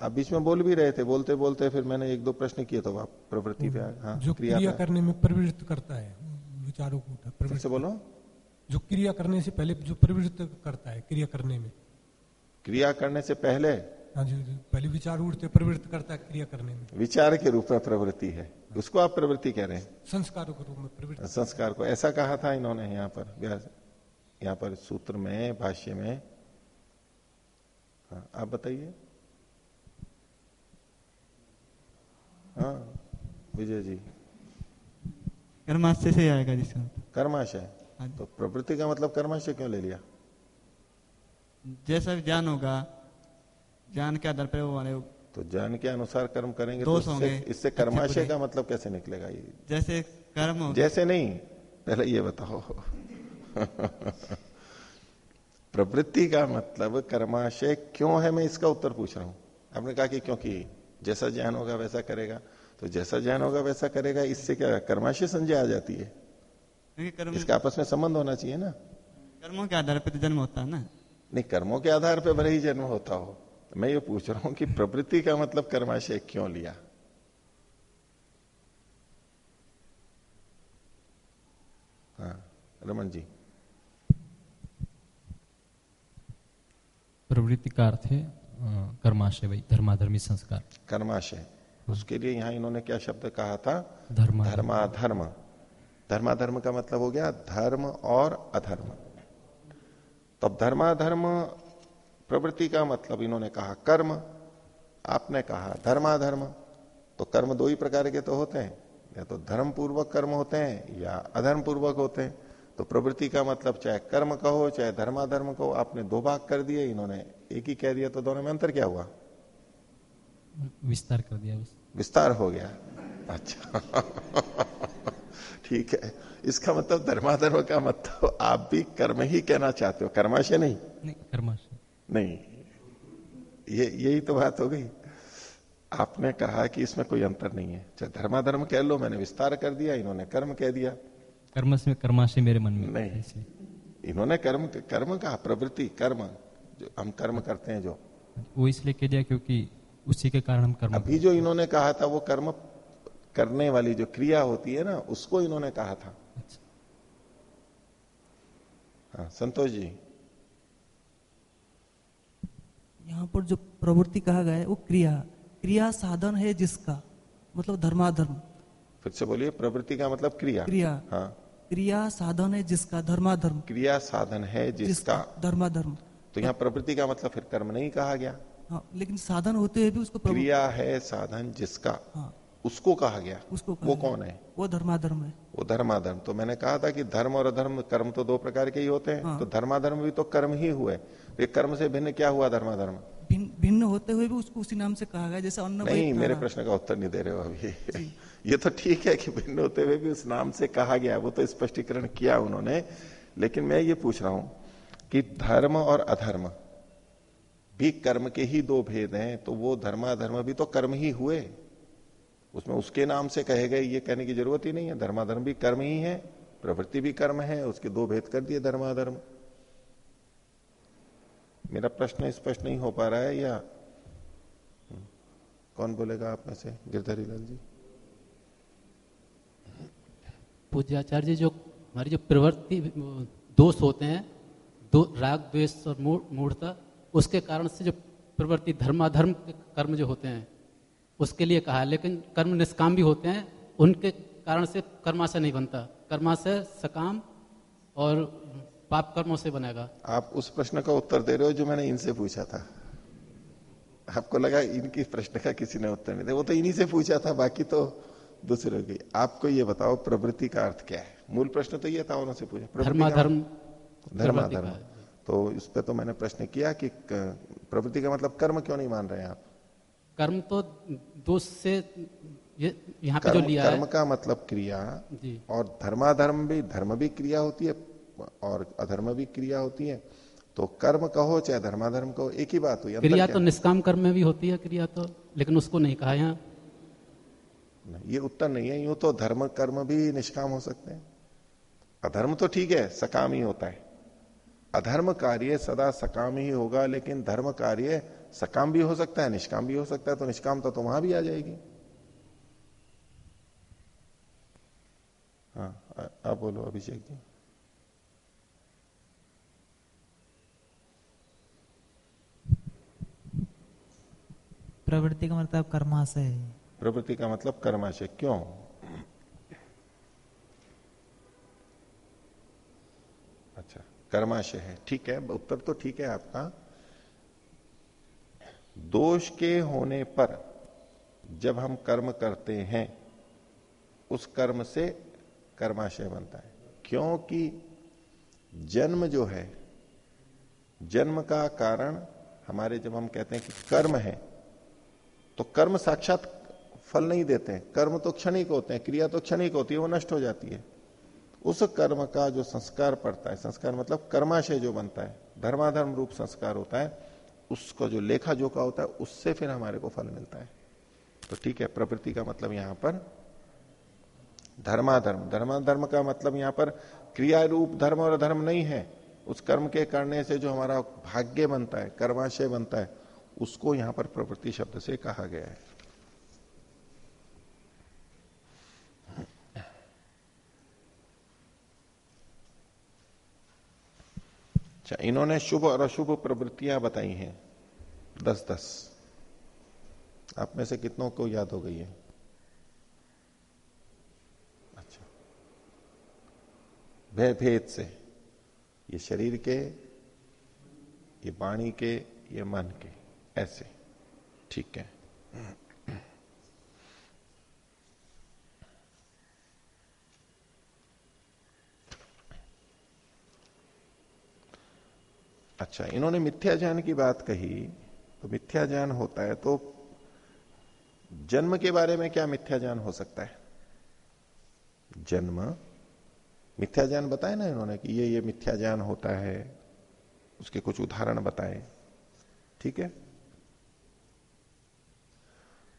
आप बीच में बोल भी रहे थे बोलते बोलते फिर मैंने एक दो प्रश्न किए तो आप प्रवृत्ति पे हाँ जो क्रिया क्रिया करने में प्रवृत्त करता है विचारों को फिर से बोलो। जो क्रिया करने से पहले जो प्रवृत्त करता है क्रिया करने में। क्रिया करने से पहले? हाँ जी, पहले विचार उठते प्रवृत्त करता है क्रिया करने में। विचार के रूप में प्रवृत्ति है। उसको आप प्रवृत्ति कह रहे हैं। संस्कारों के रूप में प्रवृत्ति। संस्कार को। ऐसा कहा था इन्होंने यहाँ पर यहाँ पर सूत्र में भाष्य में। हाँ, आप बताइए। हाँ विजय जी। कर्माशय से आएगा जिसका मतलब। कर्माशय? हाँ। तो प्रवृत्ति का मतलब कर्माशय क्यों ले लिया? जैसा ज्ञान होगा ज्ञान के आधार पर वो हमारे तो ज्ञान के अनुसार कर्म करेंगे तो इससे, इससे कर्माशय का मतलब कैसे निकलेगा ये? जैसे कर्म हो जैसे नहीं पहले ये बताओ। प्रवृत्ति का मतलब कर्माशय क्यों है? मैं इसका उत्तर पूछ रहा हूँ। आपने कहा कि क्योंकि जैसा ज्ञान होगा वैसा करेगा। तो जैसा ज्ञान होगा वैसा करेगा इससे क्या कर्माशय संजय आ जाती है। कर्म इसका आपस में संबंध होना चाहिए ना। कर्मों के आधार पर तो जन्म होता है ना। नहीं कर्मों के आधार पर भले ही जन्म होता हो। मैं ये पूछ रहा हूँ कि प्रवृत्ति का मतलब कर्माशय क्यों लिया? हाँ रमन जी। प्रवृत्ति का अर्थ है कर्माशय वही धर्माधर्मी संस्कार। कर्माशय। उसके लिए यहाँ इन्होंने क्या शब्द कहा था? धर्मा- धर्माधर्म। धर्माधर्म का मतलब हो गया धर्म और अधर्म। तब धर्माधर्म प्रवृत्ति का मतलब इन्होंने कहा कर्म। आपने कहा धर्माधर्म। तो कर्म दो ही प्रकार के तो होते हैं। या तो धर्म पूर्वक कर्म होते हैं या अधर्म पूर्वक होते हैं। तो प्रवृत्ति का मतलब चाहे कर्म कहो चाहे धर्माधर्म कहो आपने दो भाग कर दिए इन्होंने। एक ही कह दिया तो दोनों में अंतर क्या हुआ? विस्तार कर दिया विस्तार हो गया। अच्छा। ठीक है। इसका मतलब धर्माधर्म का मतलब आप भी कर्म ही कहना चाहते हो। कर्माशय नहीं? नहीं कर्माशय। नहीं। ये यही तो बात हो गई। आपने कहा कि इसमें कोई अंतर नहीं है। चाहे धर्माधर्म कह लो मैंने विस्तार कर दिया इन्होंने कर्म कह दिया। कर्म से कर्माशय मेरे मन में। नहीं। इन्होंने कर्म कर्म कहा प्रवृत्ति कर्म। जो हम कर्म करते हैं जो। वो इसलिए कह दिया क्योंकि उसी के कारण हम कर्म अभी जो इन्होंने कहा था वो कर्म करने वाली जो क्रिया होती है ना उसको इन्होंने कहा था। हाँ संतोष जी। यहाँ पर जो प्रवृत्ति कहा गया है वो क्रिया। क्रिया साधन है जिसका? मतलब धर्माधर्म। फिर से बोलिए प्रवृत्ति का मतलब क्रिया। क्रिया। हाँ। क्रिया साधन है जिसका? धर्माधर्म। क्रिया साधन है जिसका? धर्माधर्म। तो यहाँ प्रवृत्ति का मतलब फिर कर्म नहीं कहा गया। हाँ लेकिन साधन होते हुए भी उसको क्रिया है साधन जिसका हाँ। उसको कहा गया। उसको कहा वो गया। कौन है? वो धर्माधर्म है। वो धर्माधर्म। तो मैंने कहा था कि धर्म और अधर्म कर्म तो दो प्रकार के ही होते हैं। हाँ। तो धर्माधर्म भी तो कर्म ही हुए। ये कर्म से भिन्न क्या हुआ धर्माधर्म? भिन्न भिन्न होते हुए भी उसको उसी नाम से कहा गया जैसे अन्न नहीं मेरे प्रश्न का उत्तर नहीं दे रहे हो अभी। ये तो ठीक है कि भिन्न होते हुए भी उस नाम से कहा गया वो तो स्पष्टीकरण किया उन्होंने। लेकिन मैं ये पूछ रहा हूँ कि धर्म और अधर्म भी कर्म के ही दो भेद हैं तो वो धर्माधर्म भी तो कर्म ही हुए। उसमें उसके नाम से कहे गए ये कहने की ज़रूरत ही नहीं है। धर्माधर्म भी कर्म ही है, प्रवृत्ति भी कर्म है, उसके दो भेद कर दिए धर्माधर्म। मेरा प्रश्न स्पष्ट नहीं हो पा रहा है या? कौन बोलेगा आप में से? गिरधरी लाल जी। पूज्याचार्य जी, जो हमारी जो प्रवृत्ति दोष होते हैं दो राग द्वेष और मूढ़- मूढ़ता उसके कारण से जो प्रवृत्ति धर्माधर्म के कर्म जो होते हैं उसके लिए कहा। लेकिन कर्म निष्काम भी होते हैं उनके कारण से कर्माशय नहीं बनता। कर्माशय सकाम और पाप कर्मों से बनेगा। आप उस प्रश्न का उत्तर दे रहे हो जो मैंने इनसे पूछा था। आपको लगा इनकी प्रश्न का किसी ने उत्तर नहीं दिया? वो तो इन्हीं से पूछा था बाकी तो दूसरे की। आपको ये बताओ प्रवृत्ति का अर्थ क्या है? मूल प्रश्न तो ये था उन्होंने पूछा। प्रवृत्ति धर्माधर्म धर्माधर्म तो इस पर तो मैंने प्रश्न किया कि प्रवृत्ति का मतलब कर्म क्यों नहीं मान रहे हैं आप? कर्म तो दोष से ये यहाँ पे जो लिया कर्म है का मतलब क्रिया जी। और धर्माधर्म भी धर्म भी क्रिया होती है और अधर्म भी क्रिया होती है। तो कर्म कहो चाहे धर्माधर्म कहो एक ही बात हुई क्रिया तो निष्काम कर्म में भी होती है क्रिया तो लेकिन उसको नहीं कहा यहाँ। ये उत्तर नहीं है यूँ तो धर्म कर्म भी निष्काम हो सकते हैं। अधर्म तो ठीक है सकाम ही होता है। अधर्म कार्य सदा सकाम ही होगा लेकिन धर्म कार्य सकाम भी हो सकता है निष्काम भी हो सकता है तो निष्कामता तो वहाँ भी आ जाएगी। हाँ आप बोलो अभिषेक जी। प्रवृत्ति का मतलब कर्माशय। प्रवृत्ति का मतलब कर्माशय क्यों अच्छा कर्माशय है। ठीक है, उत्तर तो ठीक है आपका। दोष के होने पर जब हम कर्म करते हैं, उस कर्म से कर्माशय बनता है। क्योंकि जन्म जो है, जन्म का कारण हमारे जब हम कहते हैं कि कर्म है तो कर्म साक्षात फल नहीं देते हैं। कर्म तो क्षणिक होते हैं, क्रिया तो क्षणिक होती है, वो नष्ट हो जाती है। उस कर्म का जो संस्कार पड़ता है, संस्कार मतलब कर्माशय जो बनता है, धर्माधर्म रूप संस्कार होता है, उसका जो लेखा जोखा होता है, उससे फिर हमारे को फल मिलता है। तो ठीक है, प्रवृत्ति का मतलब यहाँ पर धर्माधर्म। धर्माधर्म का मतलब यहाँ पर क्रिया रूप धर्म और धर्म नहीं है। उस कर्म के करने से जो हमारा भाग्य बनता है, कर्माशय बनता है, उसको यहाँ पर प्रवृत्ति शब्द से कहा गया है। अच्छा इन्होंने शुभ और अशुभ प्रवृत्तियाँ बताई हैं। दस दस। आप में से कितनों को याद हो गई है? अच्छा। भय भेद से। ये शरीर के, ये वाणी के, ये मन के। ऐसे। ठीक है। अच्छा इन्होंने मिथ्या ज्ञान की बात कही तो मिथ्या ज्ञान होता है तो जन्म के बारे में क्या मिथ्या ज्ञान हो सकता है? जन्म? मिथ्या ज्ञान बताए ना इन्होंने कि ये ये मिथ्या ज्ञान होता है, उसके कुछ उदाहरण बताए, ठीक है?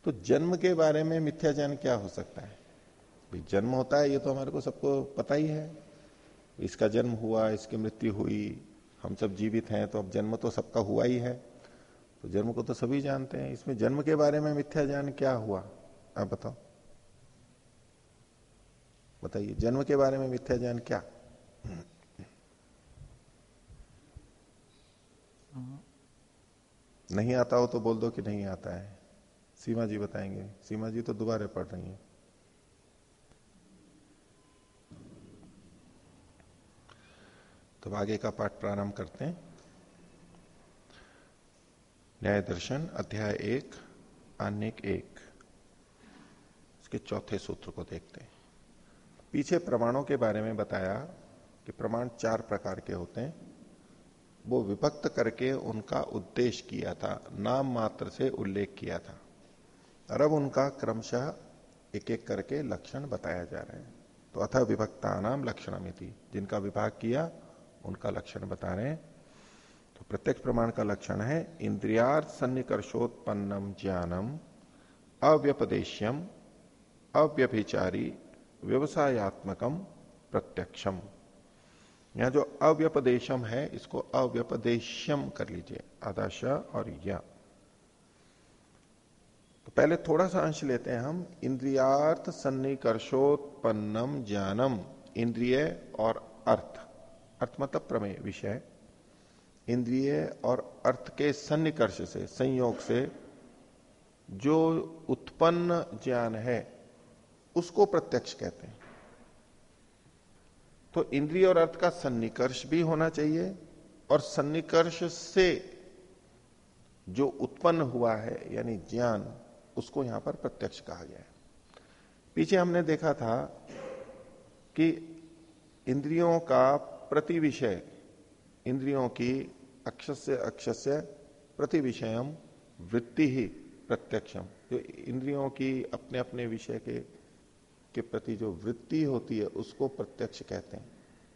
तो जन्म के बारे में मिथ्या ज्ञान क्या हो सकता है? जन्म होता है, ये तो हमारे को सबको पता ही है, इसका जन्म हुआ, इसकी मृत्यु हुई हम सब जीवित हैं तो अब जन्म तो सबका हुआ ही है। तो जन्म को तो सभी जानते हैं। इसमें जन्म के बारे में मिथ्या ज्ञान क्या हुआ? आप बताओ। बताइए, जन्म के बारे में मिथ्या ज्ञान क्या? नहीं आता हो तो बोल दो कि नहीं आता है। सीमा जी बताएँगे। सीमा जी तो दोबारा पढ़ रही हैं। तो आगे का पाठ प्रारंभ करते हैं। न्याय दर्शन, अध्याय एक अनेक एक। इसके चौथे सूत्र को देखते हैं। पीछे प्रमाणों के बारे में बताया कि प्रमाण चार प्रकार के होते हैं। वो विभक्त करके उनका उद्देश्य किया था, नाम मात्र से उल्लेख किया था। और अब उनका क्रमशः एक एक करके लक्षण बताया जा रहा है। तो अथ विभक्ता नाम लक्षणमिति, जिनका विभाग किया उनका लक्षण बता रहे हैं। तो प्रत्यक्ष प्रमाण का लक्षण है इंद्रियार्थ सन्निकर्षोत्पन्नम ज्ञानम, अव्यपदेश्यम, अव्यभिचारी, व्यवसायत्मकम, प्रत्यक्षम। यहाँ जो अव्यपदेशम है, इसको अव्यपदेश्यम कर लीजिए आदाश और या। तो पहले थोड़ा सा अंश लेते हैं हम, इंद्रियार्थ सन्निकर्षोत्पन्नम ज्ञानम, इंद्रिय और अर्थ। अर्थ मतलब प्रमेय विषय, इंद्रिय और अर्थ के सन्निकर्ष से, संयोग से जो उत्पन्न ज्ञान है, उसको प्रत्यक्ष कहते हैं। तो इंद्रिय और अर्थ का सन्निकर्ष भी होना चाहिए और सन्निकर्ष से जो उत्पन्न हुआ है, यानी ज्ञान, उसको यहाँ पर प्रत्यक्ष कहा गया है। पीछे हमने देखा था कि इंद्रियों का प्रति विषय इंद्रियों की अक्षस्य अक्षस्य प्रति विषयम वृत्ति ही प्रत्यक्षम जो इंद्रियों की अपने अपने विषय के के प्रति जो वृत्ति होती है, उसको प्रत्यक्ष कहते हैं।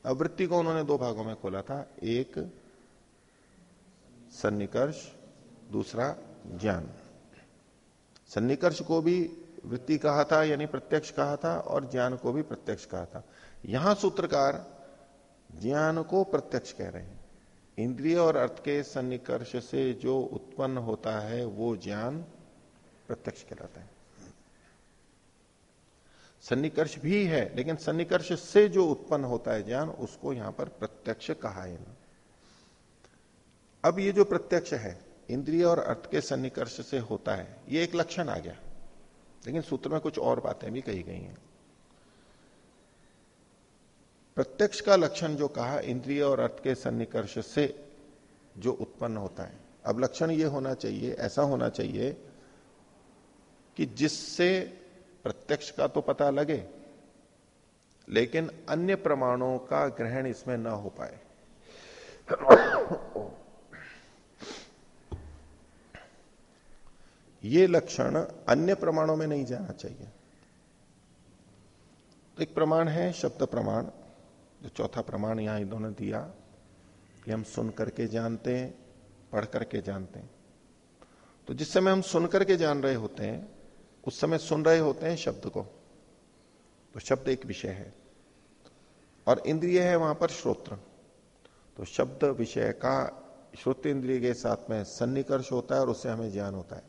अब वृत्ति को उन्होंने दो भागों में खोला था, एक सन्निकर्ष, दूसरा ज्ञान। सन्निकर्ष को भी वृत्ति कहा था, यानी प्रत्यक्ष कहा था, और ज्ञान को भी प्रत्यक्ष कहा था। यहाँ सूत्रकार ज्ञान को प्रत्यक्ष कह रहे हैं। इंद्रिय और अर्थ के सन्निकर्ष से जो उत्पन्न होता है, वो ज्ञान प्रत्यक्ष कहलाता है। सन्निकर्ष भी है, लेकिन सन्निकर्ष से जो उत्पन्न होता है ज्ञान, उसको यहाँ पर प्रत्यक्ष कहा है। अब ये जो प्रत्यक्ष है, इंद्रिय और अर्थ के सन्निकर्ष से होता है, ये एक लक्षण आ गया। लेकिन सूत्र में कुछ और बातें भी कही गई हैं। प्रत्यक्ष का लक्षण जो कहा, इंद्रिय और अर्थ के सन्निकर्ष से जो उत्पन्न होता है। अब लक्षण ये होना चाहिए, ऐसा होना चाहिए कि जिससे प्रत्यक्ष का तो पता लगे, लेकिन अन्य प्रमाणों का ग्रहण इसमें न हो पाए। ये लक्षण अन्य प्रमाणों में नहीं जाना चाहिए। एक प्रमाण है, शब्द प्रमाण। जो चौथा प्रमाण यहाँ इन्होंने दिया कि हम सुन करके जानते हैं, पढ़ करके जानते हैं। तो जिस समय हम सुन करके जान रहे होते हैं, उस समय सुन रहे होते हैं शब्द को। तो शब्द एक विषय है। और इंद्रिय है वहाँ पर श्रोत्र। तो शब्द विषय का श्रोत इंद्रिय के साथ में सन्निकर्ष होता है और उससे हमें ज्ञान होता है।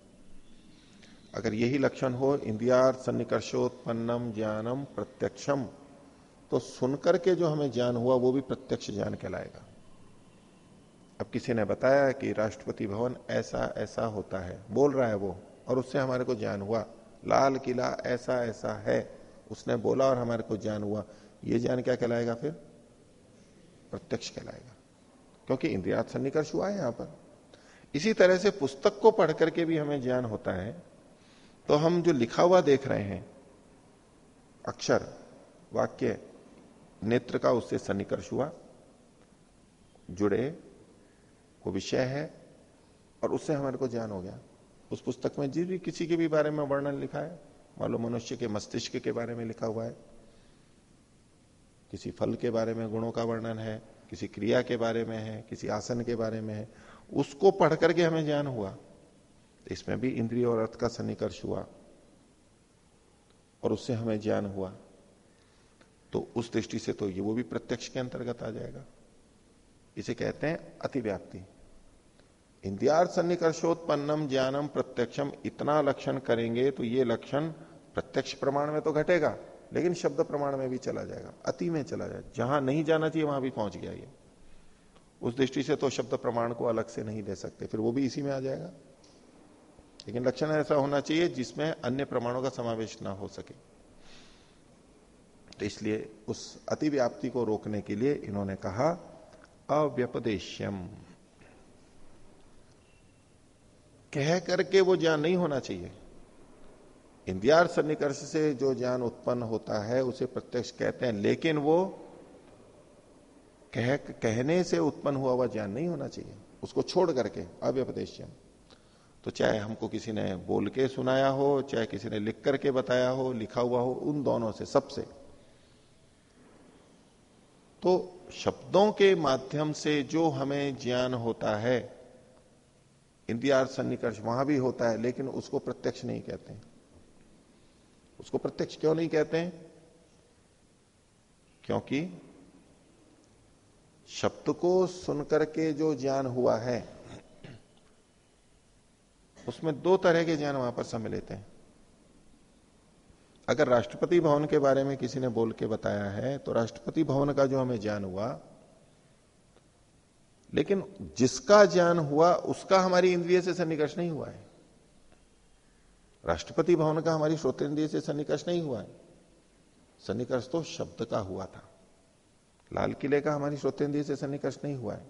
अगर यही लक्षण हो इंद्रियार सन्निकर्षोत्पन्नम ज्ञानम प्रत्यक्षम। तो सुनकर के जो हमें ज्ञान हुआ, वो भी प्रत्यक्ष ज्ञान कहलाएगा। अब किसी ने बताया कि राष्ट्रपति भवन ऐसा ऐसा होता है। बोल रहा है वो, और उससे हमारे को ज्ञान हुआ। लाल किला ऐसा ऐसा है। उसने बोला और हमारे को ज्ञान हुआ। ये ज्ञान क्या कहलाएगा फिर? प्रत्यक्ष कहलाएगा। क्योंकि इंद्रियात सन्निकर्ष हुआ है यहाँ पर। इसी तरह से पुस्तक को पढ़ करके भी हमें ज्ञान होता है। तो हम जो लिखा हुआ देख रहे हैं, अक्षर, वाक्य नेत्र का उससे सन्निकर्ष हुआ, जुड़े, वो विषय है, और उससे हमारे को ज्ञान हो गया। उस पुस्तक में जिस भी किसी के भी बारे में वर्णन लिखा है मान लो मनुष्य के मस्तिष्क के बारे में लिखा हुआ है, किसी फल के बारे में गुणों का वर्णन है, किसी क्रिया के बारे में है, किसी आसन के बारे में है, उसको पढ़ करके हमें ज्ञान हुआ। इसमें भी इंद्रिय और अर्थ का सन्निकर्ष हुआ, और उससे हमें ज्ञान हुआ। तो उस दृष्टि से तो ये वो भी प्रत्यक्ष के अंतर्गत आ जाएगा। इसे कहते हैं अतिव्याप्ति। इंद्रियार सन्निकर्षोत्पन्नम ज्ञानम प्रत्यक्षम इतना लक्षण करेंगे तो ये लक्षण प्रत्यक्ष प्रमाण में तो घटेगा, लेकिन शब्द प्रमाण में भी चला जाएगा, अति में चला जाएगा। जहाँ नहीं जाना चाहिए, वहाँ भी पहुँच गया ये। उस दृष्टि से तो शब्द प्रमाण को अलग से नहीं दे सकते, फिर वो भी इसी में आ जाएगा। लेकिन लक्षण ऐसा होना चाहिए जिसमें अन्य प्रमाणों का समावेश ना हो सके। तो इसलिए उस अतिव्याप्ति को रोकने के लिए इन्होंने कहा, अव्यपदेश्यम। कह करके वो ज्ञान नहीं होना चाहिए। इंद्रियार सन्निकर्ष से जो ज्ञान उत्पन्न होता है, उसे प्रत्यक्ष कहते हैं, लेकिन वो कह, कहने से उत्पन्न हुआ हुआ ज्ञान नहीं होना चाहिए। उसको छोड़ करके, अव्यपदेश्यम। तो चाहे हमको किसी ने बोल के सुनाया हो, चाहे किसी ने लिख करके बताया हो, लिखा हुआ हो, उन दोनों से, सबसे। तो शब्दों के माध्यम से जो हमें ज्ञान होता है इंद्रियार सन्निकर्ष वहाँ भी होता है, लेकिन उसको प्रत्यक्ष नहीं कहते उसको प्रत्यक्ष क्यों नहीं कहते हैं? क्योंकि शब्द को सुनकर के जो ज्ञान हुआ है, उसमें दो तरह के ज्ञान वहाँ पर सम्मिलित हैं। अगर राष्ट्रपति भवन के बारे में किसी ने बोल के बताया है तो राष्ट्रपति भवन का जो हमें ज्ञान हुआ, लेकिन जिसका ज्ञान हुआ, उसका हमारी इंद्रिय से सन्निकर्ष नहीं हुआ है। राष्ट्रपति भवन का हमारी श्रोतेंद्रिय से सन्निकर्ष नहीं हुआ है। सन्निकर्ष तो शब्द का हुआ था। लाल किले का हमारी श्रोतेंद्रिय से सन्निकर्ष नहीं हुआ है।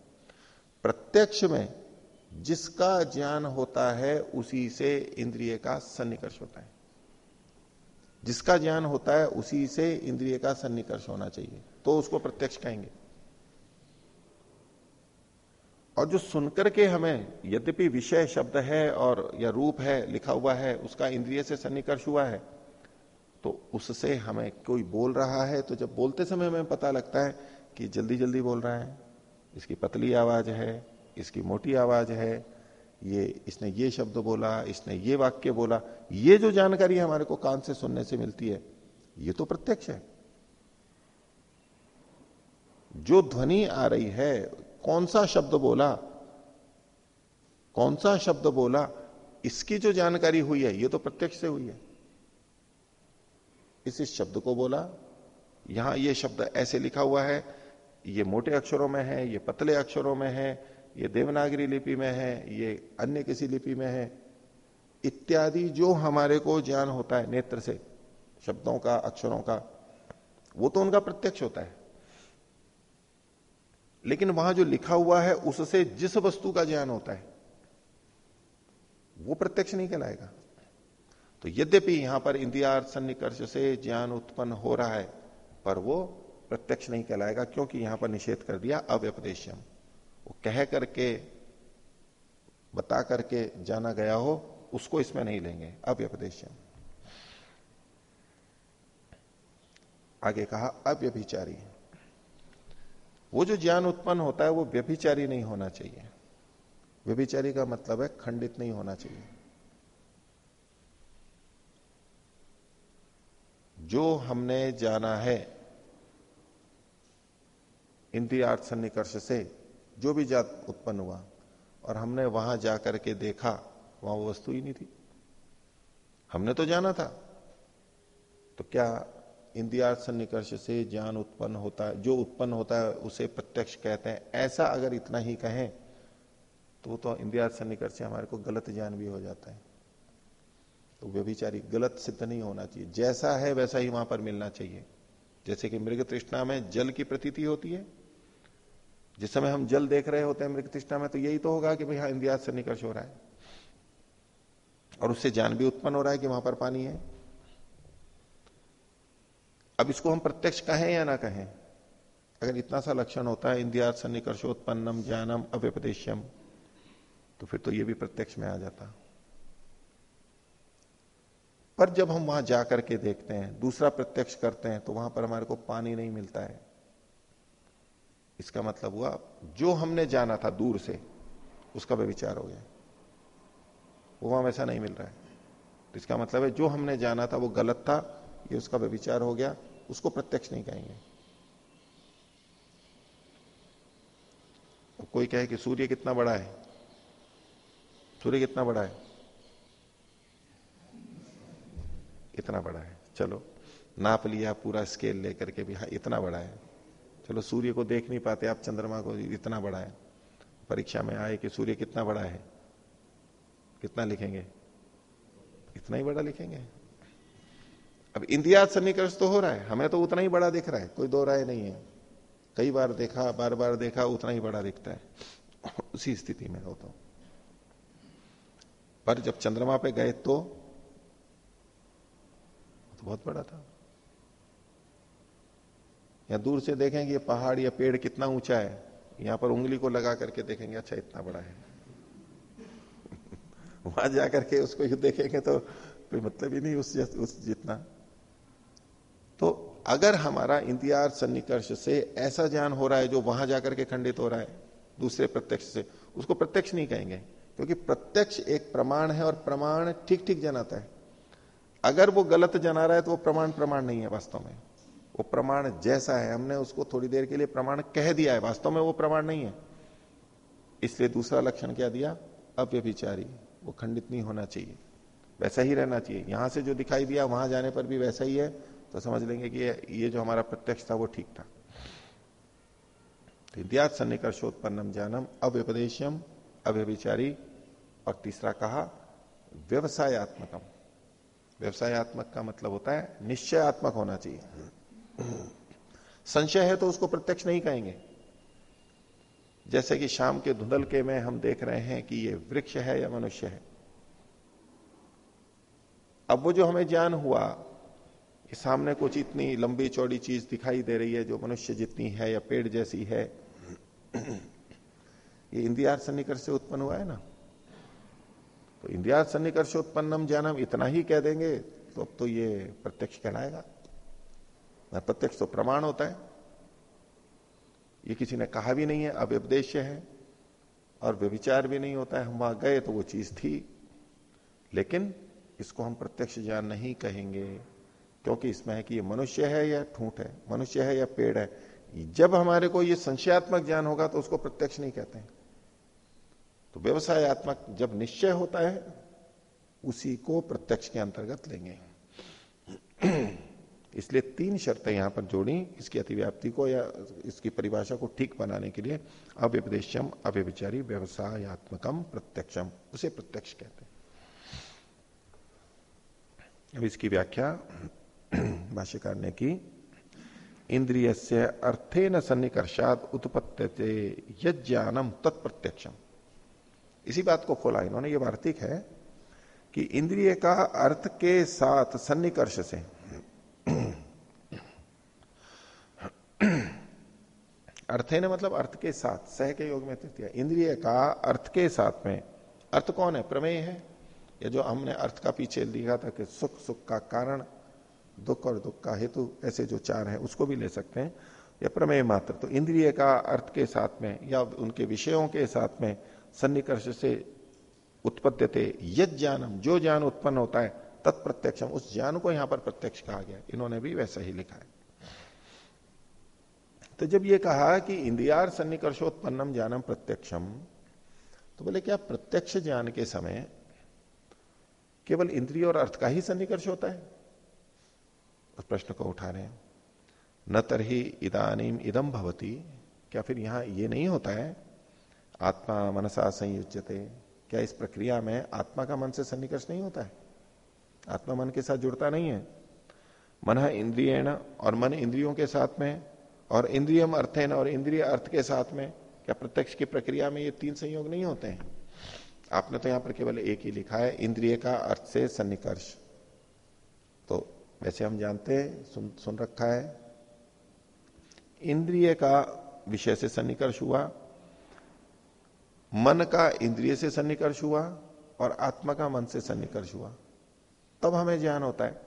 प्रत्यक्ष में जिसका ज्ञान होता है, उसी से इंद्रिय का सन्निकर्ष होता है। जिसका ज्ञान होता है, उसी से इंद्रिय का सन्निकर्ष होना चाहिए। तो उसको प्रत्यक्ष कहेंगे। और जो सुनकर के हमें यद्यपि विषय शब्द है और, या रूप है, लिखा हुआ है, उसका इंद्रिय से सन्निकर्ष हुआ है तो उससे हमें कोई बोल रहा है तो जब बोलते समय हमें पता लगता है कि जल्दी जल्दी बोल रहा है। इसकी पतली आवाज़ है, इसकी मोटी आवाज़ है ये, इसने ये शब्द बोला, इसने ये वाक्य बोला, ये जो जानकारी हमारे को कान से सुनने से मिलती है, ये तो प्रत्यक्ष है। जो ध्वनि आ रही है, कौन सा शब्द बोला, कौन सा शब्द बोला, इसकी जो जानकारी हुई है, ये तो प्रत्यक्ष से हुई है। इस इस शब्द को बोला, यहाँ ये शब्द ऐसे लिखा हुआ है, ये मोटे अक्षरों में है, ये पतले अक्षरों में है ये देवनागरी लिपि में है, ये अन्य किसी लिपि में है, इत्यादि जो हमारे को ज्ञान होता है, नेत्र से, शब्दों का, अक्षरों का, वो तो उनका प्रत्यक्ष होता है। लेकिन वहाँ जो लिखा हुआ है, उससे जिस वस्तु का ज्ञान होता है, वो प्रत्यक्ष नहीं कहलाएगा। तो यद्यपि यहाँ पर इंद्रियार्थ सन्निकर्ष से ज्ञान उत्पन्न हो रहा है, पर वो प्रत्यक्ष नहीं कहलाएगा, क्योंकि यहाँ पर निषेध कर दिया अव्यपदेशम वो कह करके, बता करके जाना गया हो, उसको इसमें नहीं लेंगे। अव्यपदेश्यम आगे कहा अव्यभिचारी वो जो ज्ञान उत्पन्न होता है, वो व्यभिचारी नहीं होना चाहिए। व्यभिचारी का मतलब है, खंडित नहीं होना चाहिए। जो हमने जाना है, इंद्रियार्थ सन्निकर्ष से जो भी जात उत्पन्न हुआ और हमने वहाँ जाकर के देखा, वहाँ वो वस्तु ही नहीं थी। हमने तो जाना था। तो क्या इंद्रियार्थ सन्निकर्ष से ज्ञान उत्पन्न होता है, जो उत्पन्न होता है, उसे प्रत्यक्ष कहते हैं? ऐसा अगर इतना ही कहें तो तो इंद्रियार्थ सन्निकर्ष से हमारे को गलत ज्ञान भी हो जाता है। तो व्यभिचारी गलत सिद्ध नहीं होना चाहिए। जैसा है, वैसा ही वहाँ पर मिलना चाहिए। जैसे कि मृग तृष्णा में जल की प्रतीति होती है जिस समय हम जल देख रहे होते हैं मृग तृष्णा में तो यही तो होगा कि भाई हाँ इंद्रिया सन्निकर्ष हो रहा है। और उससे ज्ञान भी उत्पन्न हो रहा है कि वहाँ पर पानी है। अब इसको हम प्रत्यक्ष कहें या ना कहें, अगर इतना सा लक्षण होता है इंद्रिया सन्निकर्षोत्पन्नम ज्ञानम अव्यपदेश्यम तो फिर तो ये भी प्रत्यक्ष में आ जाता। पर जब हम वहाँ जाकर के देखते हैं, दूसरा प्रत्यक्ष करते हैं तो वहाँ पर हमारे को पानी नहीं मिलता है। इसका मतलब हुआ, जो हमने जाना था दूर से, उसका विचार हो गया। वो वहाँ वैसा नहीं मिल रहा है। तो इसका मतलब है, जो हमने जाना था वो गलत था, ये उसका विचार हो गया, उसको प्रत्यक्ष नहीं कहेंगे। तो कोई कहे कि सूर्य कितना बड़ा है? सूर्य कितना बड़ा है? इतना बड़ा है। चलो, नाप लिया, पूरा स्केल लेकर के भी हाँ इतना बड़ा है। चलो सूर्य को देख नहीं पाते आप चंद्रमा को इतना बड़ा है। परीक्षा में आए कि सूर्य कितना बड़ा है? कितना लिखेंगे? इतना ही बड़ा लिखेंगे। अब इंदिया सन्निकर्ष तो हो रहा है हमें तो उतना ही बड़ा दिख रहा है कोई दो राय नहीं है। कई बार देखा बार बार देखा उतना ही बड़ा दिखता है। उसी स्थिति में हो तो। पर जब चंद्रमा पे गए तो, तो बहुत बड़ा था। या दूर से देखेंगे पहाड़ या पेड़ कितना ऊँचा है यहाँ पर उंगली को लगा करके देखेंगे अच्छा इतना बड़ा है। वहाँ जाकर के उसको देखेंगे तो कोई मतलब ही नहीं उस, उस जितना। तो अगर हमारा इंतज़ार सन्निकर्ष से ऐसा ज्ञान हो रहा है जो वहाँ जाकर के खंडित हो रहा है दूसरे प्रत्यक्ष से उसको प्रत्यक्ष नहीं कहेंगे क्योंकि प्रत्यक्ष एक प्रमाण है और प्रमाण ठीक ठीक जनाता है। अगर वो गलत जना रहा है तो वो प्रमाण प्रमाण नहीं है वास्तव में। वो प्रमाण जैसा है, हमने उसको थोड़ी देर के लिए प्रमाण कह दिया है, वास्तव में वो प्रमाण नहीं है। इसलिए दूसरा लक्षण क्या दिया? अव्यभिचारी। वो खंडित नहीं होना चाहिए। वैसा ही रहना चाहिए। यहाँ से जो दिखाई दिया, वहाँ जाने पर भी वैसा ही है तो समझ लेंगे कि ये जो हमारा प्रत्यक्ष था, वो ठीक था। तो इतिहास सन्निकर्षोत्पन्नम ज्ञानम अव्यपदेशम अव्यभिचारी। और तीसरा कहा, व्यवसायत्मकम। व्यवसायत्मक का मतलब होता है, निश्चयात्मक होना चाहिए। संशय है तो उसको प्रत्यक्ष नहीं कहेंगे। जैसे कि शाम के धुंधल के में हम देख रहे हैं कि ये वृक्ष है या मनुष्य है। अब वो जो हमें ज्ञान हुआ कि सामने कुछ इतनी लंबी चौड़ी चीज़ दिखाई दे रही है जो मनुष्य जितनी है या पेड़ जैसी है, ये इंदिहार सन्निकर्ष से उत्पन्न हुआ है ना? तो इंदिहार सन्निकर्ष उत्पन्नम ज्ञानम इतना ही कह देंगे तो अब तो ये प्रत्यक्ष कहलाएगा। प्रत्यक्ष तो प्रमाण होता है। ये किसी ने कहा भी नहीं है अब अव्यपदेश्य है, और व्यविचार भी नहीं होता है। हम वहाँ गए तो वो चीज़ थी। लेकिन इसको हम प्रत्यक्ष ज्ञान नहीं कहेंगे, क्योंकि इसमें है कि ये मनुष्य है या ठूंठ है, मनुष्य है या पेड़ है। जब हमारे को ये संशयात्मक ज्ञान होगा तो उसको प्रत्यक्ष नहीं कहते हैं। तो व्यवसायत्मक जब निश्चय होता है, उसी को प्रत्यक्ष के अंतर्गत लेंगे। इसलिए तीन शर्तें यहाँ पर जोड़ी, इसकी अतिव्याप्ति को या इसकी परिभाषा को ठीक बनाने के लिए अव्यपदेशम अव्यविचारी व्यवसायत्मकम, प्रत्यक्षम। उसे प्रत्यक्ष कहते हैं। अब इसकी व्याख्या भाष्यकार ने की। इंद्रिय से अर्थे न सन्निकर्षात उत्पत्ति यज्ञानम तत्प्रत्यक्षम। इसी बात को खोला। इन्होंने, ये वार्तिक है कि इंद्रिय का अर्थ के साथ सन्निकर्ष से अर्थ ने मतलब अर्थ के साथ, सह के योग में तृतीय। इंद्रिय का अर्थ के साथ में, अर्थ कौन है? प्रमेय है। या जो हमने अर्थ का पीछे लिखा था कि सुख सुख का कारण, दुख और दुख का हेतु, ऐसे जो चार है, उसको भी ले सकते हैं। या प्रमेय मात्र। तो इंद्रिय का अर्थ के साथ में या उनके विषयों के साथ में सन्निकर्ष से उत्पत्ति थे यद ज्ञानम जो ज्ञान उत्पन्न होता है तत्प्रत्यक्षम। उस ज्ञान को यहाँ पर प्रत्यक्ष कहा गया। इन्होंने भी वैसा ही लिखा है। तो जब ये कहा कि इंद्रियार सन्निकर्षोत्पन्नम ज्ञानम प्रत्यक्षम तो बोले, क्या प्रत्यक्ष ज्ञान के समय केवल इंद्रिय और अर्थ का ही सन्निकर्ष होता है? उस प्रश्न को उठा रहे हैं। न तरही इदानीम इदम भवती। क्या फिर यहाँ ये नहीं होता है? आत्मा मनसा संयुजते क्या इस प्रक्रिया में आत्मा का मन से सन्निकर्ष नहीं होता है? आत्मा मन के साथ जुड़ता नहीं है। मन इंद्रियण और मन इंद्रियों के साथ में, और इंद्रियम अर्थेन और इंद्रिय अर्थ के साथ में, क्या प्रत्यक्ष की प्रक्रिया में ये तीन संयोग नहीं होते हैं? आपने तो यहाँ पर केवल एक ही लिखा है, इंद्रिय का अर्थ से सन्निकर्ष। तो वैसे हम जानते हैं, सुन सुन रखा है। इंद्रिय का विषय से सन्निकर्ष हुआ, मन का इंद्रिय से सन्निकर्ष हुआ, और आत्मा का मन से सन्निकर्ष हुआ। तब हमें ज्ञान होता है।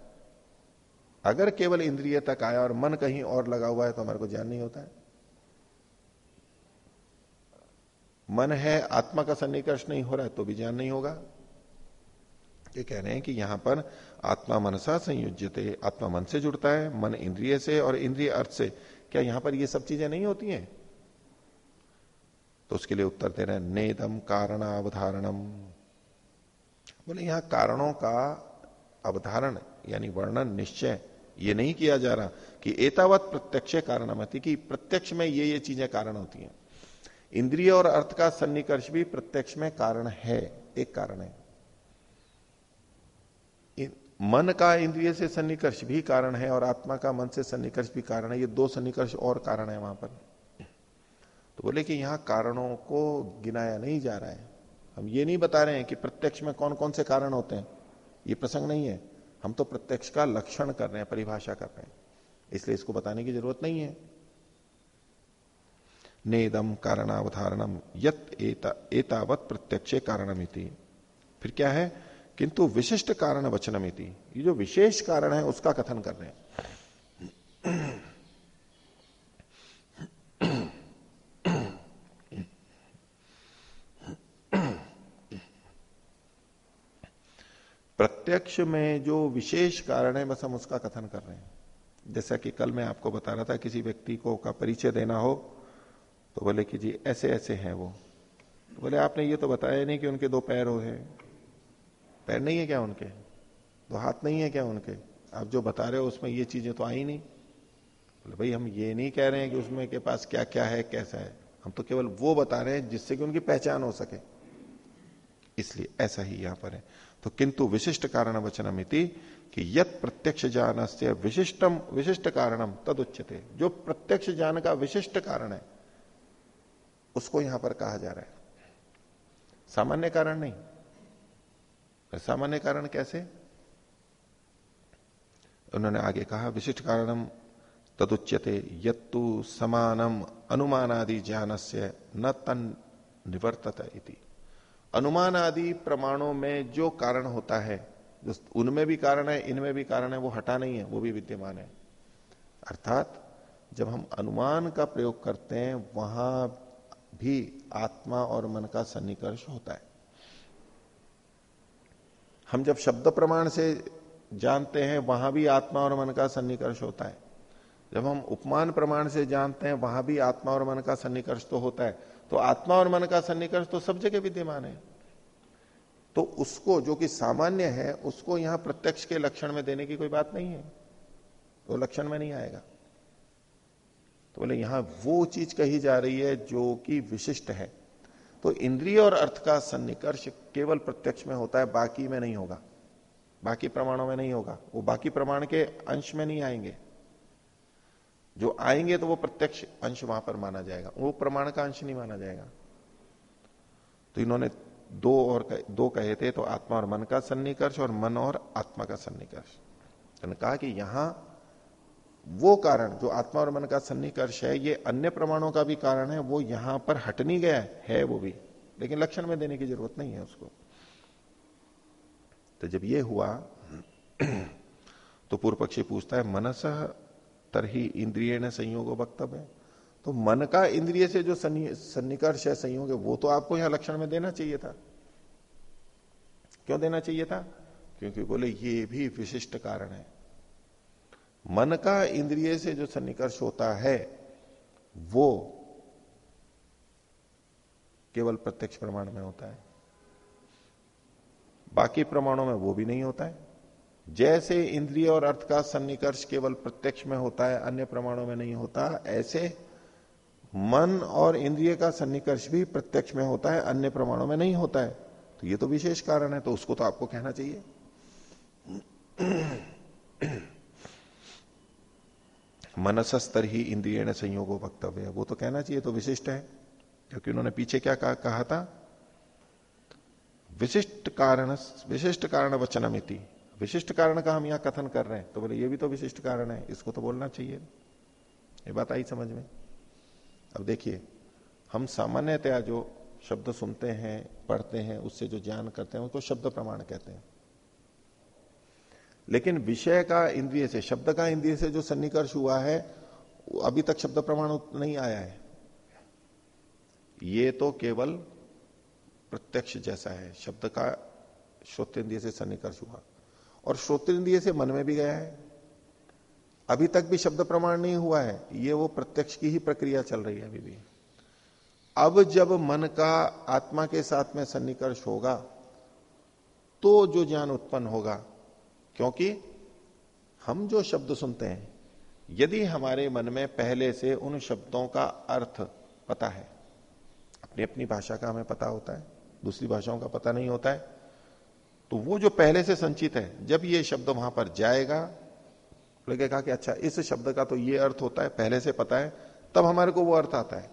अगर केवल इंद्रिय तक आया और मन कहीं और लगा हुआ है तो हमारे को ज्ञान नहीं होता है। मन है, आत्मा का सन्निकर्ष नहीं हो रहा है तो भी ज्ञान नहीं होगा। ये कह रहे हैं कि यहाँ पर आत्मा मनसा संयुजते आत्मा मन से जुड़ता है, मन इंद्रिय से और इंद्रिय अर्थ से। क्या यहाँ पर ये सब चीज़ें नहीं होती हैं? तो उसके लिए उत्तर दे रहे हैं, नेदम कारणावधारणम बोले, यहाँ कारणों का अवधारण, यानी वर्णन, निश्चय, ये नहीं किया जा रहा कि एतावत प्रत्यक्ष कारणमति कि प्रत्यक्ष में ये ये चीज़ें कारण होती हैं। इंद्रिय और अर्थ का सन्निकर्ष भी प्रत्यक्ष में कारण है, एक कारण है। मन का इंद्रिय से सन्निकर्ष भी कारण है और आत्मा का मन से सन्निकर्ष भी कारण है। ये दो सन्निकर्ष और कारण है वहाँ पर। तो बोले कि यहाँ कारणों को गिनाया नहीं जा रहा है। हम ये नहीं बता रहे हैं कि प्रत्यक्ष में कौन कौन से कारण होते हैं। ये प्रसंग नहीं है। हम तो प्रत्यक्ष का लक्षण कर रहे हैं, परिभाषा कर रहे हैं। इसलिए इसको बताने की ज़रूरत नहीं है। नेदम कारणावधारणम, यत एतावत प्रत्यक्ष कारणमिति। फिर क्या है? किंतु विशिष्ट कारण वचनमिति। ये जो विशेष कारण है, उसका कथन कर रहे हैं। प्रत्यक्ष में जो विशेष कारण है, बस हम उसका कथन कर रहे हैं। जैसा कि कल मैं आपको बता रहा था, किसी व्यक्ति को का परिचय देना हो तो बोले कि जी ऐसे ऐसे हैं वो। तो बोले, आपने ये तो बताया नहीं कि उनके दो पैर हो हैं। पैर नहीं है क्या उनके? दो हाथ नहीं है क्या उनके? आप जो बता रहे हो, उसमें ये चीज़ें तो आई नहीं। बोले, भाई, हम ये नहीं कह रहे हैं कि उसमें के पास क्या क्या है, कैसा है। हम तो केवल वो बता रहे हैं जिससे कि उनकी पहचान हो सके। इसलिए ऐसा ही यहाँ पर है। तो किंतु विशिष्ट कारण वचनमिति कि यत प्रत्यक्ष ज्ञान से विशिष्टम विशिष्ट कारणम तद उच्चते जो प्रत्यक्ष ज्ञान का विशिष्ट कारण है, उसको यहाँ पर कहा जा रहा है। सामान्य कारण नहीं। सामान्य कारण कैसे? उन्होंने आगे कहा, विशिष्ट कारणम तदुच्यते, यत्तु समानम अनुमानादि ज्ञान से न तन निवर्तत इति। अनुमान आदि प्रमाणों में जो कारण होता है उनमें भी कारण है, इनमें भी कारण है, वो हटा नहीं है, वो भी विद्यमान है। अर्थात, जब हम अनुमान का प्रयोग करते हैं, वहाँ भी आत्मा और मन का सन्निकर्ष होता है। हम जब शब्द प्रमाण से जानते हैं, वहाँ भी आत्मा और मन का सन्निकर्ष होता है। जब हम उपमान प्रमाण से जानते हैं, वहाँ भी आत्मा और मन का सन्निकर्ष तो होता है। तो आत्मा और मन का सन्निकर्ष तो सब जगह विद्यमान है। तो उसको जो कि सामान्य है, उसको यहाँ प्रत्यक्ष के लक्षण में देने की कोई बात नहीं है। तो लक्षण में नहीं आएगा। तो बोले, यहाँ वो चीज़ कही जा रही है जो कि विशिष्ट है। तो इंद्रिय और अर्थ का सन्निकर्ष केवल प्रत्यक्ष में होता है, बाकी में नहीं होगा। बाकी प्रमाणों में नहीं होगा। वो बाकी प्रमाण के अंश में नहीं आएँगे। जो आएँगे तो वो प्रत्यक्ष अंश वहाँ पर माना जाएगा। वो प्रमाण का अंश नहीं माना जाएगा। तो इन्होंने दो और दो कहे थे तो आत्मा और मन का सन्निकर्ष और मन और आत्मा का सन्निकर्ष। तो कहा कि यहाँ वो कारण, जो आत्मा और मन का सन्निकर्ष है, ये अन्य प्रमाणों का भी कारण है, वो यहाँ पर हट नहीं गया है वो भी। लेकिन लक्षण में देने की ज़रूरत नहीं है उसको। तो जब ये हुआ तो पूर्व पक्षी पूछता है, मनस तरही इंद्रिय न संयोग वक्तव्य तो मन का इंद्रिय से जो सन्निकर्ष है, संयोग है, वो तो आपको यहाँ लक्षण में देना चाहिए था। क्यों देना चाहिए था? क्योंकि बोले, ये भी विशिष्ट कारण है। मन का इंद्रिय से जो सन्निकर्ष होता है, वो केवल प्रत्यक्ष प्रमाण में होता है। बाकी प्रमाणों में वो भी नहीं होता है। जैसे इंद्रिय और अर्थ का सन्निकर्ष केवल प्रत्यक्ष में होता है अन्य प्रमाणों में नहीं होता ऐसे मन और इंद्रिय का सन्निकर्ष भी प्रत्यक्ष में होता है अन्य प्रमाणों में नहीं होता है। तो ये तो विशेष कारण है तो उसको तो आपको कहना चाहिए। मनसस्तर ही इंद्रिय संयोगो वक्तव्य वो तो कहना चाहिए तो विशिष्ट है। क्योंकि उन्होंने पीछे क्या कहा, कहा था? विशिष्ट कारण विशिष्ट कारण वचनमिति। विशिष्ट कारण का हम यहाँ कथन कर रहे हैं तो बोले, ये भी तो विशिष्ट कारण है, इसको तो बोलना चाहिए। ये बात आई समझ में। अब देखिए, हम सामान्यतया जो शब्द सुनते हैं, पढ़ते हैं, उससे जो ज्ञान करते हैं, उसको शब्द प्रमाण कहते हैं। लेकिन विषय का इंद्रिय से, शब्द का इंद्रिय से जो सन्निकर्ष हुआ है, अभी तक शब्द प्रमाण नहीं आया है। ये तो केवल प्रत्यक्ष जैसा है, शब्द का श्रोत इंद्रिय से सन्निकर्ष हुआ। और श्रोतेंद्रिय से मन में भी गया है। अभी तक भी शब्द प्रमाण नहीं हुआ है। ये वो प्रत्यक्ष की ही प्रक्रिया चल रही है अभी भी। अब जब मन का आत्मा के साथ में सन्निकर्ष होगा तो जो ज्ञान उत्पन्न होगा, क्योंकि हम जो शब्द सुनते हैं, यदि हमारे मन में पहले से उन शब्दों का अर्थ पता है, अपनी अपनी भाषा का हमें पता होता है, दूसरी भाषाओं का पता नहीं होता है तो वो जो पहले से संचित है, जब ये शब्द वहाँ पर जाएगा लगेगा कि अच्छा इस शब्द का तो ये अर्थ होता है, पहले से पता है, तब हमारे को वो अर्थ आता है।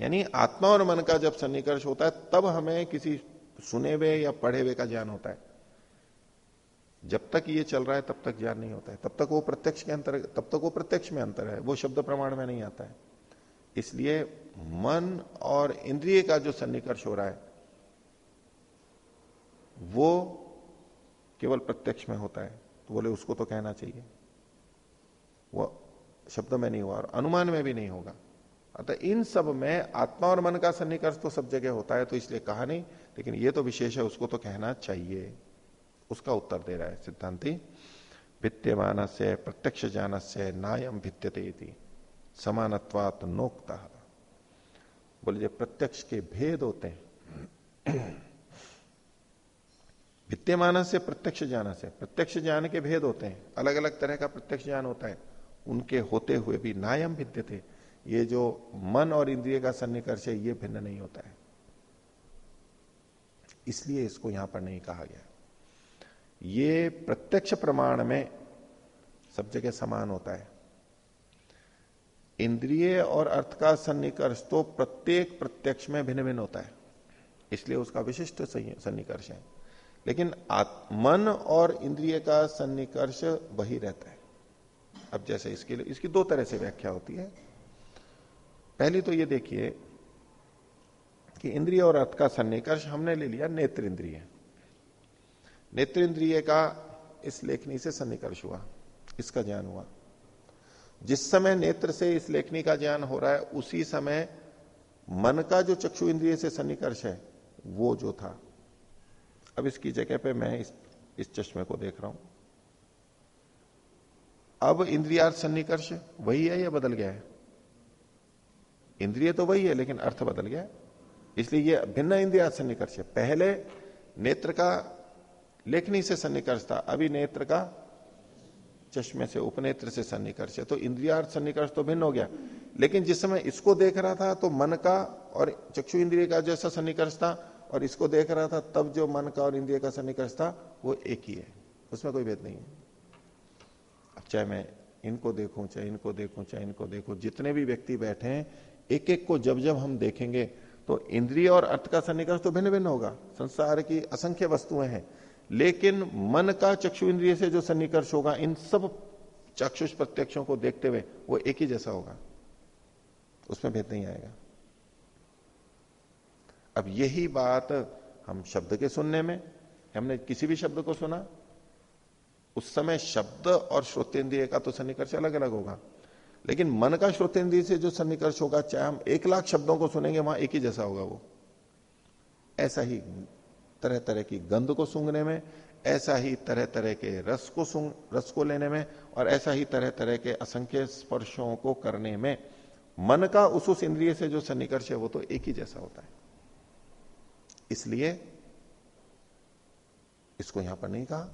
यानी आत्मा और मन का जब सन्निकर्ष होता है, तब हमें किसी सुने हुए या पढ़े हुए का ज्ञान होता है। जब तक ये चल रहा है, तब तक ज्ञान नहीं होता है। तब तक वो प्रत्यक्ष के अंतर, तब तक वो प्रत्यक्ष में अंतर है। वो शब्द प्रमाण में नहीं आता है। इसलिए मन और इंद्रिय का जो सन्निकर्ष हो रहा है वो केवल प्रत्यक्ष में होता है। तो बोले, उसको तो कहना चाहिए। वो शब्द में नहीं हुआ और अनुमान में भी नहीं होगा। अतः इन सब में आत्मा और मन का सन्निकर्ष तो सब जगह होता है तो इसलिए कहा नहीं, लेकिन ये तो विशेष है, उसको तो कहना चाहिए। उसका उत्तर दे रहा है सिद्धांति। भित्यमान से प्रत्यक्ष ज्ञान से नायम भित्यते समानत्वात नोक्ता। बोलिए प्रत्यक्ष के भेद होते हैं विद्यमान से प्रत्यक्ष ज्ञान से, प्रत्यक्ष ज्ञान के भेद होते हैं अलग अलग तरह का प्रत्यक्ष ज्ञान होता है। उनके होते हुए भी नायम भिद्य थे। ये जो मन और इंद्रिय का सन्निकर्ष है, ये भिन्न नहीं होता है। इसलिए इसको यहाँ पर नहीं कहा गया। ये प्रत्यक्ष प्रमाण में सब जगह समान होता है। इंद्रिय और अर्थ का सन्निकर्ष तो प्रत्येक प्रत्यक्ष में भिन्न भिन्न होता है। इसलिए उसका विशिष्ट सन्निकर्ष है। लेकिन मन और इंद्रिय का सन्निकर्ष वही रहता है। अब जैसे इसके लिए, इसकी दो तरह से व्याख्या होती है। पहली तो ये देखिए कि इंद्रिय और अर्थ का सन्निकर्ष हमने ले लिया नेत्र इंद्रिय नेत्र इंद्रिय का इस लेखनी से सन्निकर्ष हुआ, इसका ज्ञान हुआ। जिस समय नेत्र से इस लेखनी का ज्ञान हो रहा है, उसी समय मन का जो चक्षु इंद्रिय से सन्निकर्ष है, वो जो था अब इसकी जगह पे मैं इस, इस चश्मे को देख रहा हूँ। अब इंद्रियार्थ सन्निकर्ष वही है या बदल गया है? इंद्रिय तो वही है लेकिन अर्थ बदल गया इसलिए ये भिन्न इंद्रियार्थ सन्निकर्ष है। पहले नेत्र का लेखनी से सन्निकर्ष था अभी नेत्र का चश्मे से उपनेत्र से सन्निकर्ष है। तो इंद्रियार्थ सन्निकर्ष तो भिन्न हो गया। लेकिन जिस समय इसको देख रहा था तो मन का और चक्षु इंद्रिय का जैसा सन्निकर्ष था और इसको देख रहा था, तब जो मन का और इंद्रिय का सन्निकर्ष था, वो एक ही है। उसमें कोई भेद नहीं है। अब चाहे मैं इनको देखूँ, चाहे इनको देखूँ, चाहे इनको देखूँ, जितने भी व्यक्ति बैठे हैं एक एक को जब जब हम देखेंगे तो इंद्रिय और अर्थ का सन्निकर्ष तो भिन्न भिन्न होगा। संसार की असंख्य वस्तुएँ हैं। लेकिन मन का चक्षु इंद्रिय से जो सन्निकर्ष होगा, इन सब चक्षुष प्रत्यक्षों को देखते हुए वो एक ही जैसा होगा। उसमें भेद नहीं आएगा। अब यही बात हम शब्द के सुनने में, हमने किसी भी शब्द को सुना, उस समय शब्द और श्रोतेंद्रिय का तो सन्निकर्ष अलग अलग होगा। लेकिन मन का श्रोतेंद्रिय से जो सन्निकर्ष होगा, चाहे हम एक लाख शब्दों को सुनेंगे, वहाँ एक ही जैसा होगा वो। ऐसा ही तरह तरह की गंध को सूंघने में, ऐसा ही तरह तरह के रस को सूंघ, रस को लेने में, और ऐसा ही तरह तरह के असंख्य स्पर्शों को करने में, मन का उस उस इंद्रिय से जो सन्निकर्ष है, वो तो एक ही जैसा होता है। इसलिए इसको यहाँ पर नहीं कहा।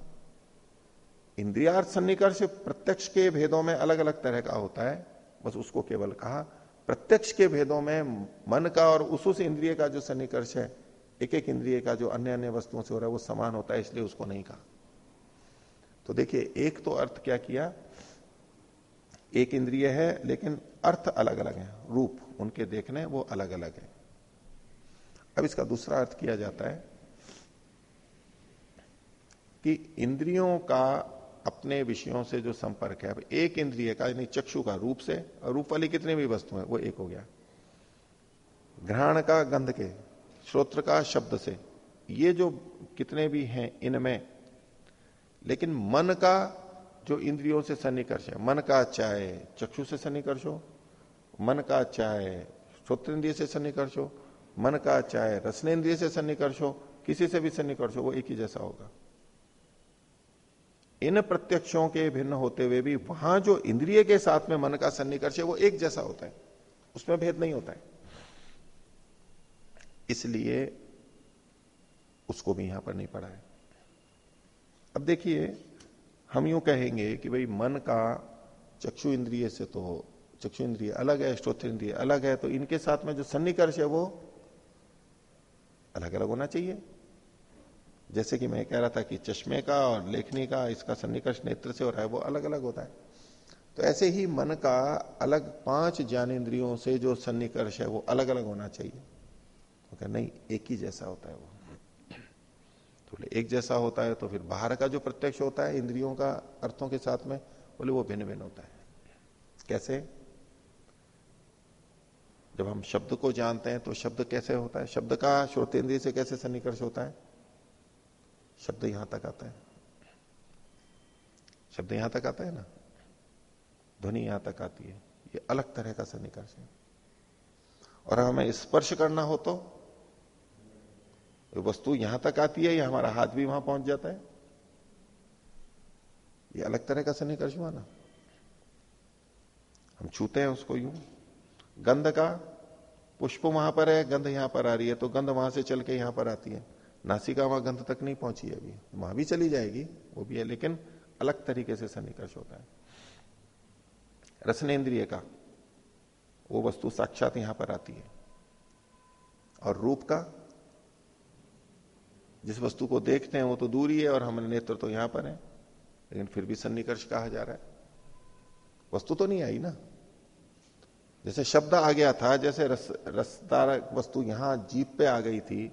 इंद्रियार्थ सन्निकर्ष प्रत्यक्ष के भेदों में अलग अलग तरह का होता है, बस उसको केवल कहा। प्रत्यक्ष के भेदों में मन का और उस उस इंद्रिय का जो सन्निकर्ष है एक एक इंद्रिय का जो अन्य अन्य वस्तुओं से हो रहा है, वो समान होता है, इसलिए उसको नहीं कहा। तो देखिए, एक तो अर्थ क्या किया? एक इंद्रिय है, लेकिन अर्थ अलग अलग है। रूप, उनके देखने, वो अलग अलग है। अब इसका दूसरा अर्थ किया जाता है कि इंद्रियों का अपने विषयों से जो संपर्क है, अब एक इंद्रिय का, यानी चक्षु का रूप से, और रूप वाली कितनी भी वस्तु है, वो एक हो गया। घ्राण का गंध के, श्रोत्र का शब्द से, ये जो कितने भी हैं इनमें, लेकिन मन का जो इंद्रियों से सन्निकर्ष है, मन का चाहे चक्षु से सन्निकर्ष हो, मन का चाहे श्रोतेंद्रिय से सन्निकर्ष हो मन का चाहे रसनेन्द्रिय से सन्निकर्ष हो, किसी से भी सन्निकर्ष हो, वो एक ही जैसा होगा। इन प्रत्यक्षों के भिन्न होते हुए भी वहाँ जो इंद्रिय के साथ में मन का सन्निकर्ष है, वो एक जैसा होता है। उसमें भेद नहीं होता है। इसलिए उसको भी यहाँ पर नहीं पढ़ा है। अब देखिए, हम यूँ कहेंगे कि भाई मन का चक्षु इंद्रिय से तो चक्षु इंद्रिय अलग है स्त्रोत्र इंद्रिय अलग है तो इनके साथ में जो सन्निकर्ष है वो अलग अलग होना चाहिए। जैसे कि मैं कह रहा था कि चश्मे का और लेखनी का, इसका सन्निकर्ष नेत्र से हो रहा है, वो अलग अलग होता है। तो ऐसे ही मन का अलग पाँच ज्ञानेन्द्रियों से जो सन्निकर्ष है, वो अलग अलग होना चाहिए। तो क्या नहीं, एक ही जैसा होता है वो। तो एक जैसा होता है तो फिर बाहर का जो प्रत्यक्ष होता है, इंद्रियों का अर्थों के साथ में, बोले, वो भिन्न भिन्न होता है। कैसे? जब हम शब्द को जानते हैं तो शब्द कैसे होता है? शब्द का श्रोतेंद्रिय से कैसे सन्निकर्ष होता है? शब्द यहाँ तक आता है। शब्द यहाँ तक आता है ना? ध्वनि यहाँ तक आती है। ये अलग तरह का सन्निकर्ष है। और हमें स्पर्श करना हो तो? वस्तु यहाँ तक आती है या हमारा हाथ भी वहाँ पहुँच जाता है? ये अलग तरह का सन्निकर्ष हुआ ना? हम छूते हैं उसको यूँ। गंध का पुष्प वहाँ पर है, गंध यहाँ पर आ रही है तो गंध वहाँ से चल के यहाँ पर आती है। नासिका वहाँ गंध तक नहीं पहुँची है अभी। वहाँ भी चली जाएगी, वो भी है, लेकिन अलग तरीके से सन्निकर्ष होता है। रसनेन्द्रिय का, वो वस्तु साक्षात यहाँ पर आती है। और रूप का, जिस वस्तु को देखते हैं वो तो दूर ही और हमारे नेत्र तो यहाँ पर है, लेकिन फिर भी सन्निकर्ष कहा जा रहा है। वस्तु तो नहीं आई ना? जैसे शब्द आ गया था, जैसे रस रसदार वस्तु यहाँ जीप पे आ गई थी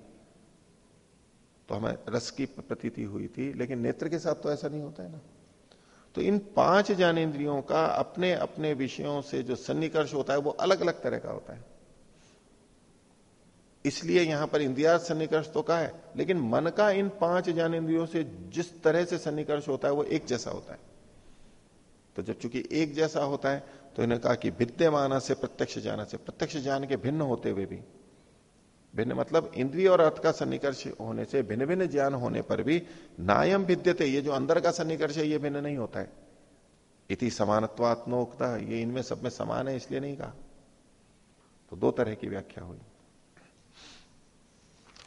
तो हमें रस की प्रतीति हुई थी, लेकिन नेत्र के साथ तो ऐसा नहीं होता है ना। तो इन पाँच ज्ञानेन्द्रियों का अपने अपने विषयों से जो सन्निकर्ष होता है, वो अलग अलग तरह का होता है। इसलिए यहाँ पर इंद्रिया सन्निकर्ष तो का है, लेकिन मन का इन पाँच ज्ञानेन्द्रियों से जिस तरह से सन्निकर्ष होता है, वो एक जैसा होता है। तो जब चूँकि एक जैसा होता है तो इन्हें कहा कि विद्यमान से प्रत्यक्ष ज्ञान से, प्रत्यक्ष ज्ञान के भिन्न होते हुए भी। भिन्न मतलब इंद्रिय और अर्थ का सन्निकर्ष होने से भिन्न भिन्न ज्ञान होने पर भी नायम विद्यते ये जो अंदर का सन्निकर्ष है, ये भिन्न नहीं होता है। इति समानत्वात्मोक्ता, ये इनमें सब में समान है, इसलिए नहीं कहा। तो दो तरह की व्याख्या हुई।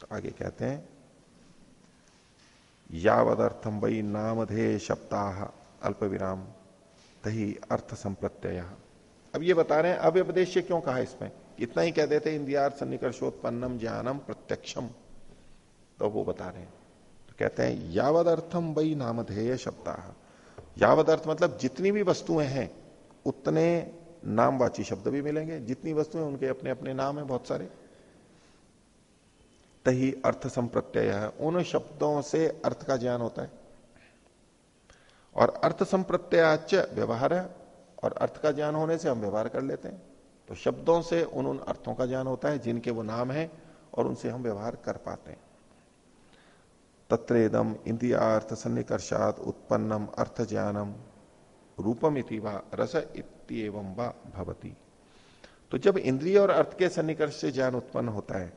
तो आगे कहते हैं यावदर्थम वही नामधे शब्दाह अल्प विराम तही अर्थ संप्रत्यय अब ये बता रहे हैं अव्यपदेश क्यों कहा इसमें? इतना ही कह देते इंद्रियार सन्निकर्षोत्पन्नम ज्ञानम प्रत्यक्षम। तो वो बता रहे हैं। तो कहते हैं यावद अर्थम वही नामधेय शब्द। यावद अर्थ मतलब जितनी भी वस्तुएँ हैं, उतने नामवाची शब्द भी मिलेंगे। जितनी वस्तुएँ उनके अपने अपने नाम है बहुत सारे। तही अर्थ संप्रत्यय उन शब्दों से अर्थ का ज्ञान होता है। और अर्थ संप्रत्याच व्यवहार है, और अर्थ का ज्ञान होने से हम व्यवहार कर लेते हैं। तो शब्दों से उन उन अर्थों का ज्ञान होता है, जिनके वो नाम है, और उनसे हम व्यवहार कर पाते हैं। तत्रेदम इंद्रियार्थ सन्निकर्षात उत्पन्नम अर्थ ज्ञानम रूपम इति वा रस इतम वा भवती। तो जब इंद्रिय और अर्थ के सन्निकर्ष से ज्ञान उत्पन्न होता है,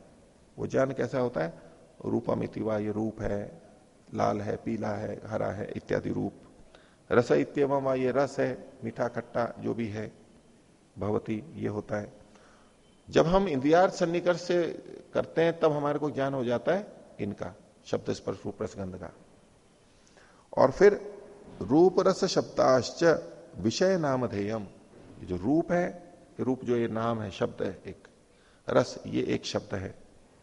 वो ज्ञान कैसा होता है? रूपम इति वा ये रूप है, लाल है, पीला है, हरा है, इत्यादि रूप। रस इतम ये रस है, मीठा, खट्टा, जो भी है भवती ये होता है। जब हम इंद्रियार्थ सन्निकर्ष से करते हैं, तब हमारे को ज्ञान हो जाता है इनका, शब्द स्पर्श, रूप, रसगंध का। और फिर रूप, रस, शब्दाश्च, विषय नामधेयम जो रूप है रूप जो ये नाम है, शब्द है, एक रस, ये एक शब्द है,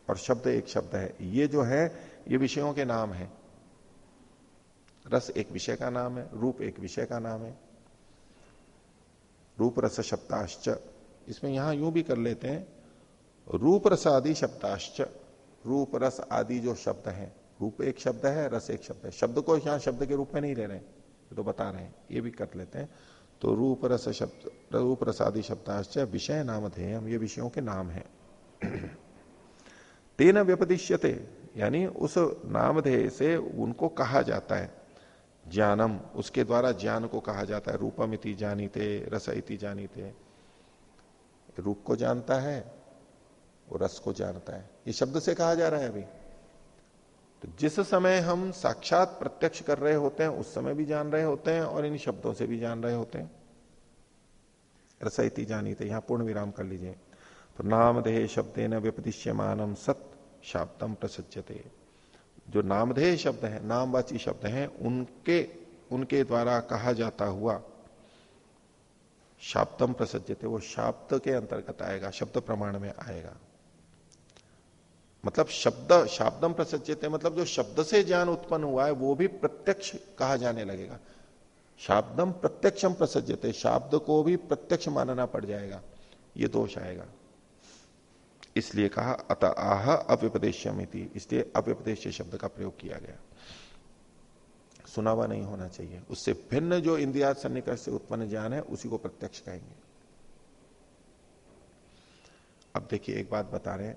और शब्द एक शब्द है। ये जो है, ये विषयों के नाम है। रस एक विषय का नाम है, रूप एक विषय का नाम है। रूप रस शब्दाश्च। इसमें यहाँ यूँ भी कर लेते हैं रूप रस आदि शब्दाश्च। रूप रस आदि जो शब्द हैं, रूप एक शब्द है, रस एक शब्द है। शब्द को यहाँ शब्द के रूप में नहीं ले रहे हैं तो बता रहे हैं, ये भी कर लेते हैं। तो रूप रस शब्द रूप रस आदि शब्दाश्च, विषय नाम थे हम ये विषयों के नाम है। तेन व्यपदिश्यते, यानी उस नामधेय से उनको कहा जाता है। ज्ञानम, उसके द्वारा ज्ञान को कहा जाता है। रूपम इति जानीते, रस इति जानीते। रूप को जानता है, वो रस को जानता है। ये शब्द से कहा जा रहा है अभी। तो जिस समय हम साक्षात प्रत्यक्ष कर रहे होते हैं, उस समय भी जान रहे होते हैं और इन शब्दों से भी जान रहे होते हैं। रसयती जानी थे यहाँ पूर्ण विराम कर लीजिए। तो नामधेय शब्द न व्यपदिश्यमानम सत, शाब्दम प्रसज्जते जो नामधेय शब्द है, नामवाची शब्द हैं, उनके उनके द्वारा कहा जाता हुआ शाब्दम प्रसज्जते वो शाब्द के अंतर्गत आएगा, शब्द प्रमाण में आएगा। मतलब शब्द शाब्दम प्रसज्जते मतलब जो शब्द से ज्ञान उत्पन्न हुआ है, वो भी प्रत्यक्ष कहा जाने लगेगा। शाब्दम प्रत्यक्षम प्रसज्जते शाब्द को भी प्रत्यक्ष मानना पड़ जाएगा, ये दोष आएगा। इसलिए कहा, अत आह अव्यपदेश्यमिति। इसलिए अव्यपदेश शब्द का प्रयोग किया गया। सुनावा नहीं होना चाहिए। उससे भिन्न जो इंद्रिया सन्निकर्ष से उत्पन्न ज्ञान है, उसी को प्रत्यक्ष कहेंगे। अब देखिए, एक बात बता रहे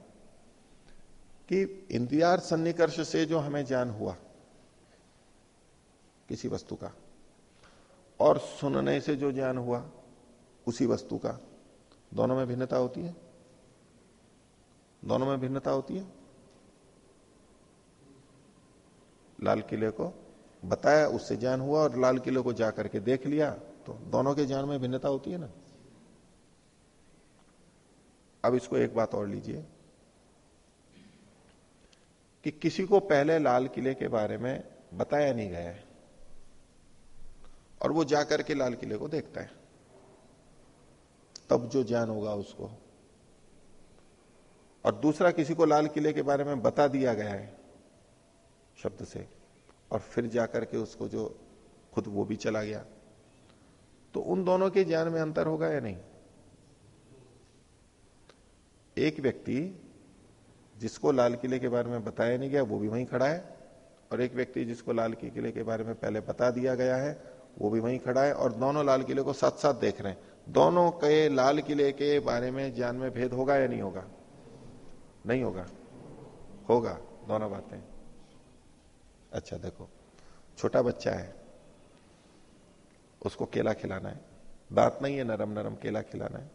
कि इंद्रियार सन्निकर्ष से जो हमें ज्ञान हुआ, किसी वस्तु का, और सुनने से जो ज्ञान हुआ, उसी वस्तु का, दोनों में भिन्नता होती है? दोनों में भिन्नता होती है। लाल किले को बताया, उससे ज्ञान हुआ और लाल किले को जाकर के देख लिया तो दोनों के ज्ञान में भिन्नता होती है ना। अब इसको एक बात और लीजिए कि किसी को पहले लाल किले के बारे में बताया नहीं गया है और वो जाकर के लाल किले को देखता है। तब जो ज्ञान होगा उसको और दूसरा किसी को लाल किले के बारे में बता दिया गया है, शब्द से, और फिर जाकर के उसको जो खुद वो भी चला गया। तो उन दोनों के ज्ञान में अंतर होगा या नहीं? एक व्यक्ति जिसको लाल किले के बारे में बताया नहीं गया, वो भी वहीं खड़ा है, और एक व्यक्ति जिसको लाल किले के बारे में पहले बता दिया गया है, वो भी वहीं खड़ा है, और दोनों लाल किले को साथ साथ देख रहे हैं। दोनों के लाल किले के बारे में ज्ञान में भेद होगा या नहीं होगा? नहीं होगा। होगा, दोनों बातें। अच्छा देखो, छोटा बच्चा है, उसको केला खिलाना है। दांत नहीं है नरम नरम केला खिलाना है।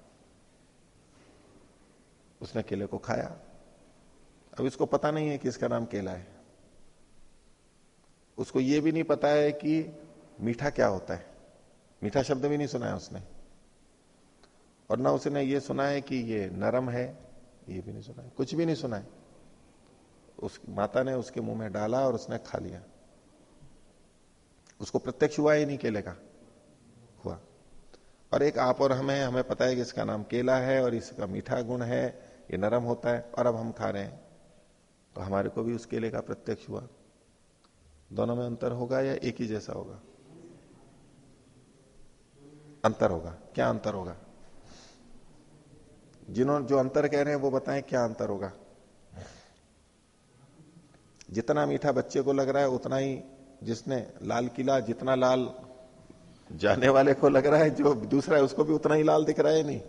उसने केले को खाया। अब इसको पता नहीं है कि इसका नाम केला है। उसको यह भी नहीं पता है कि मीठा क्या होता है। मीठा शब्द भी नहीं सुना है उसने। और ना उसने ये सुना है कि ये नरम है ये भी नहीं सुना कुछ भी नहीं सुना है। उस माता ने उसके मुँह में डाला और उसने खा लिया। उसको प्रत्यक्ष हुआ ही नहीं केले का। हुआ। और एक आप और हमें हमें पता है कि इसका नाम केला है और इसका मीठा गुण है, ये नरम होता है और अब हम खा रहे हैं। तो हमारे को भी उस केले का प्रत्यक्ष हुआ। दोनों में अंतर होगा या एक ही जैसा होगा? अंतर होगा। क्या अंतर होगा? जिन्होंने जो अंतर कह रहे हैं, वो बताएँ क्या अंतर होगा। जितना मीठा बच्चे को लग रहा है, उतना ही जिसने लाल किला, जितना लाल जाने वाले को लग रहा है, जो दूसरा है, उसको भी उतना ही लाल दिख रहा है नहीं।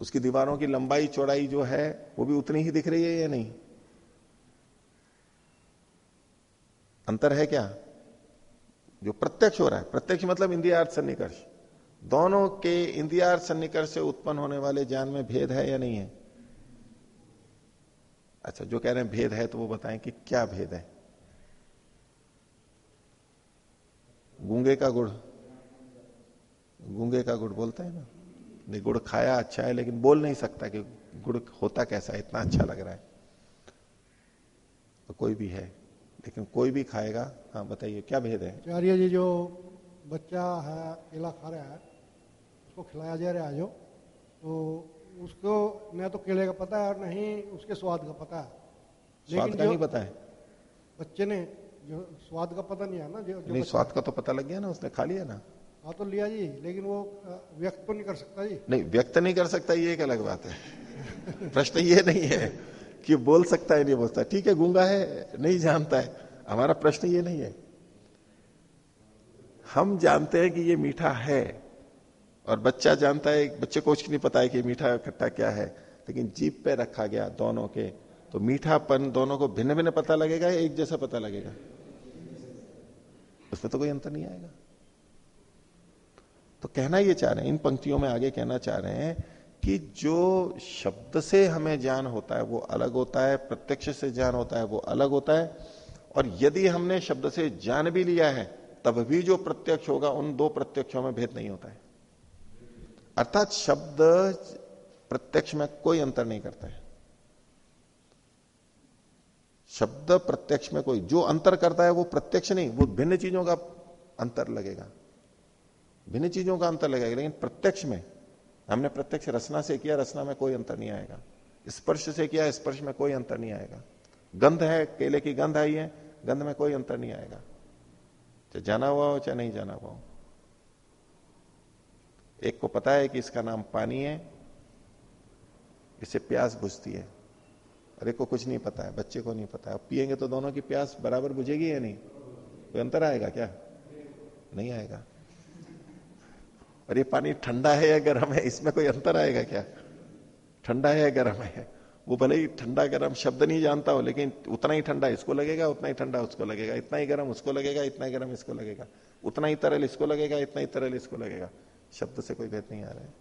उसकी दीवारों की लंबाई, चौड़ाई जो है, वो भी उतनी ही दिख रही है या नहीं? अंतर है क्या? जो प्रत्यक्ष हो रहा है। प्रत्यक्ष मतलब इंद्रियार्थ सन्निकर्ष दोनों के इंद्रियार्थ सन्निकर्ष से उत्पन्न होने वाले ज्ञान में भेद है या नहीं है? अच्छा जो कह रहे हैं भेद है तो वो बताएँ कि क्या भेद है। गूँगे का गुड़। गूँगे का गुड़ बोलते हैं ना? नहीं, गुड़ खाया अच्छा है, लेकिन बोल नहीं सकता कि गुड़ होता कैसा है, इतना अच्छा लग रहा है। तो कोई भी है, लेकिन कोई भी खाएगा। हाँ बताइए, क्या भेद है? आचार्य जी, जो बच्चा है केला खा रहा है उसको खिलाया जा रहा है जो तो उसको न तो केले का पता है और नहीं उसके स्वाद का पता है। स्वाद का नहीं पता है? बच्चे ने जो स्वाद का पता नहीं है ना जो, जो नहीं स्वाद का तो पता लग गया ना उसने खा लिया ना। हाँ तो लिया जी लेकिन वो व्यक्त तो नहीं कर सकता जी। नहीं व्यक्त नहीं कर सकता ये एक अलग बात है। प्रश्न ये नहीं है कि बोल सकता है नहीं बोलता। ठीक है गूँगा है नहीं जानता है। हमारा प्रश्न ये नहीं है। हम जानते हैं कि ये मीठा है, और बच्चा जानता है, बच्चे को कुछ नहीं पता है कि मीठा खट्टा क्या है, लेकिन जीप पे रखा गया दोनों के तो मीठापन दोनों को भिन्न भिन्न पता लगेगा या एक जैसा पता लगेगा? उसमें तो कोई अंतर नहीं आएगा। तो कहना ये चाह रहे हैं, इन पंक्तियों में आगे कहना चाह रहे हैं कि जो शब्द से हमें ज्ञान होता है, वो अलग होता है, प्रत्यक्ष से ज्ञान होता है, वो अलग होता है, और यदि हमने शब्द से ज्ञान भी लिया है तब भी जो प्रत्यक्ष होगा, उन दो प्रत्यक्षों में भेद नहीं होता है। अर्थात शब्द प्रत्यक्ष में कोई अंतर नहीं करता है। शब्द प्रत्यक्ष में कोई, जो अंतर करता है वो प्रत्यक्ष नहीं, वो भिन्न चीज़ों का अंतर लगेगा। भिन्न चीज़ों का अंतर लगेगा, लेकिन प्रत्यक्ष में, हमने प्रत्यक्ष रचना से किया, रचना में कोई अंतर नहीं आएगा। स्पर्श से किया, स्पर्श में कोई अंतर नहीं आएगा। गंध है, केले की गंध आई है, गंध में कोई अंतर नहीं आएगा। चाहे जाना हुआ हो चाहे नहीं जाना हुआ हो। एक को पता है कि इसका नाम पानी है इससे प्यास बुझती है, और एक को कुछ नहीं पता है, बच्चे को नहीं पता है। पिएँगे तो दोनों की प्यास बराबर बुझेगी या नहीं? कोई अंतर आएगा क्या? नहीं आएगा। और ये पानी ठंडा है या गर्म है इसमें कोई अंतर आएगा क्या? ठंडा है या गर्म है वो भले ही ठंडा गर्म शब्द नहीं जानता हो, लेकिन उतना ही ठंडा इसको लगेगा, उतना ही ठंडा उसको लगेगा। इतना ही गर्म उसको लगेगा, इतना ही गर्म इसको लगेगा। उतना ही तरल इसको लगेगा, इतना ही तरल इसको लगेगा। शब्द से कोई भेद नहीं आ रहा है।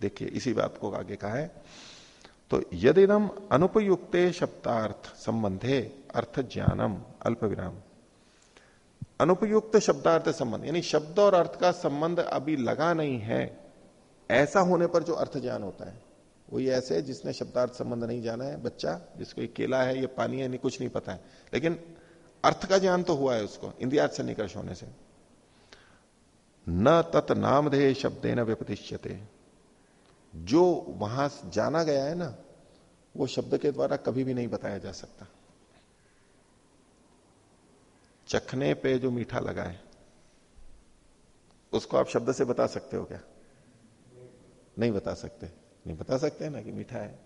देखिए, इसी बात को आगे कहा है। तो यदि नम अनुपयुक्त शब्दार्थ संबंधे अर्थ ज्ञानम अल्प विराम अनुपयुक्त शब्दार्थ संबंध, यानी शब्द और अर्थ का संबंध अभी लगा नहीं है, ऐसा होने पर जो अर्थ ज्ञान होता है। ये ऐसे जिसने शब्दार्थ संबंध नहीं जाना है, बच्चा, जिसको ये केला है, ये पानी है, नहीं, कुछ नहीं पता है। लेकिन अर्थ का ज्ञान तो हुआ है उसको, इंद्रियार्थ से निकर्ष होने से। न तत् नामधेय शब्द न व्यपतिष्यते जो वहाँ जाना गया है ना, वो शब्द के द्वारा कभी भी नहीं बताया जा सकता। चखने पे जो मीठा लगा है, उसको आप शब्द से बता सकते हो क्या? नहीं बता सकते। नहीं बता सकते ना कि मीठा है।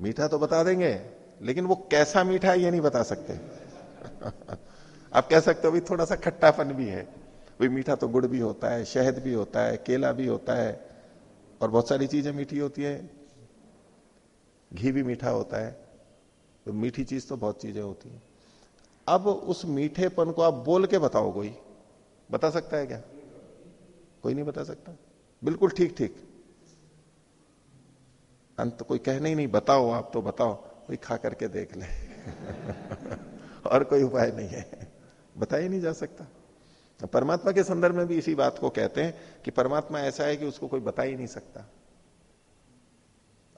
मीठा तो बता देंगे, लेकिन वो कैसा मीठा है ये नहीं बता सकते। आप कह सकते हो भी थोड़ा सा खट्टापन भी है। भाई मीठा तो गुड़ भी होता है, शहद भी होता है, केला भी होता है, और बहुत सारी चीज़ें मीठी होती है। घी भी मीठा होता है। तो मीठी चीज़ तो बहुत चीज़ें होती है। अब उस मीठेपन को आप बोल के बताओ कोई। बता सकता है क्या? कोई नहीं बता सकता। बिल्कुल ठीक ठीक अंत कोई कहने ही नहीं, बताओ आप तो बताओ, कोई खा करके देख ले। और कोई उपाय नहीं है। बताया नहीं जा सकता। परमात्मा के संदर्भ में भी इसी बात को कहते हैं कि परमात्मा ऐसा है कि उसको कोई बता ही नहीं सकता।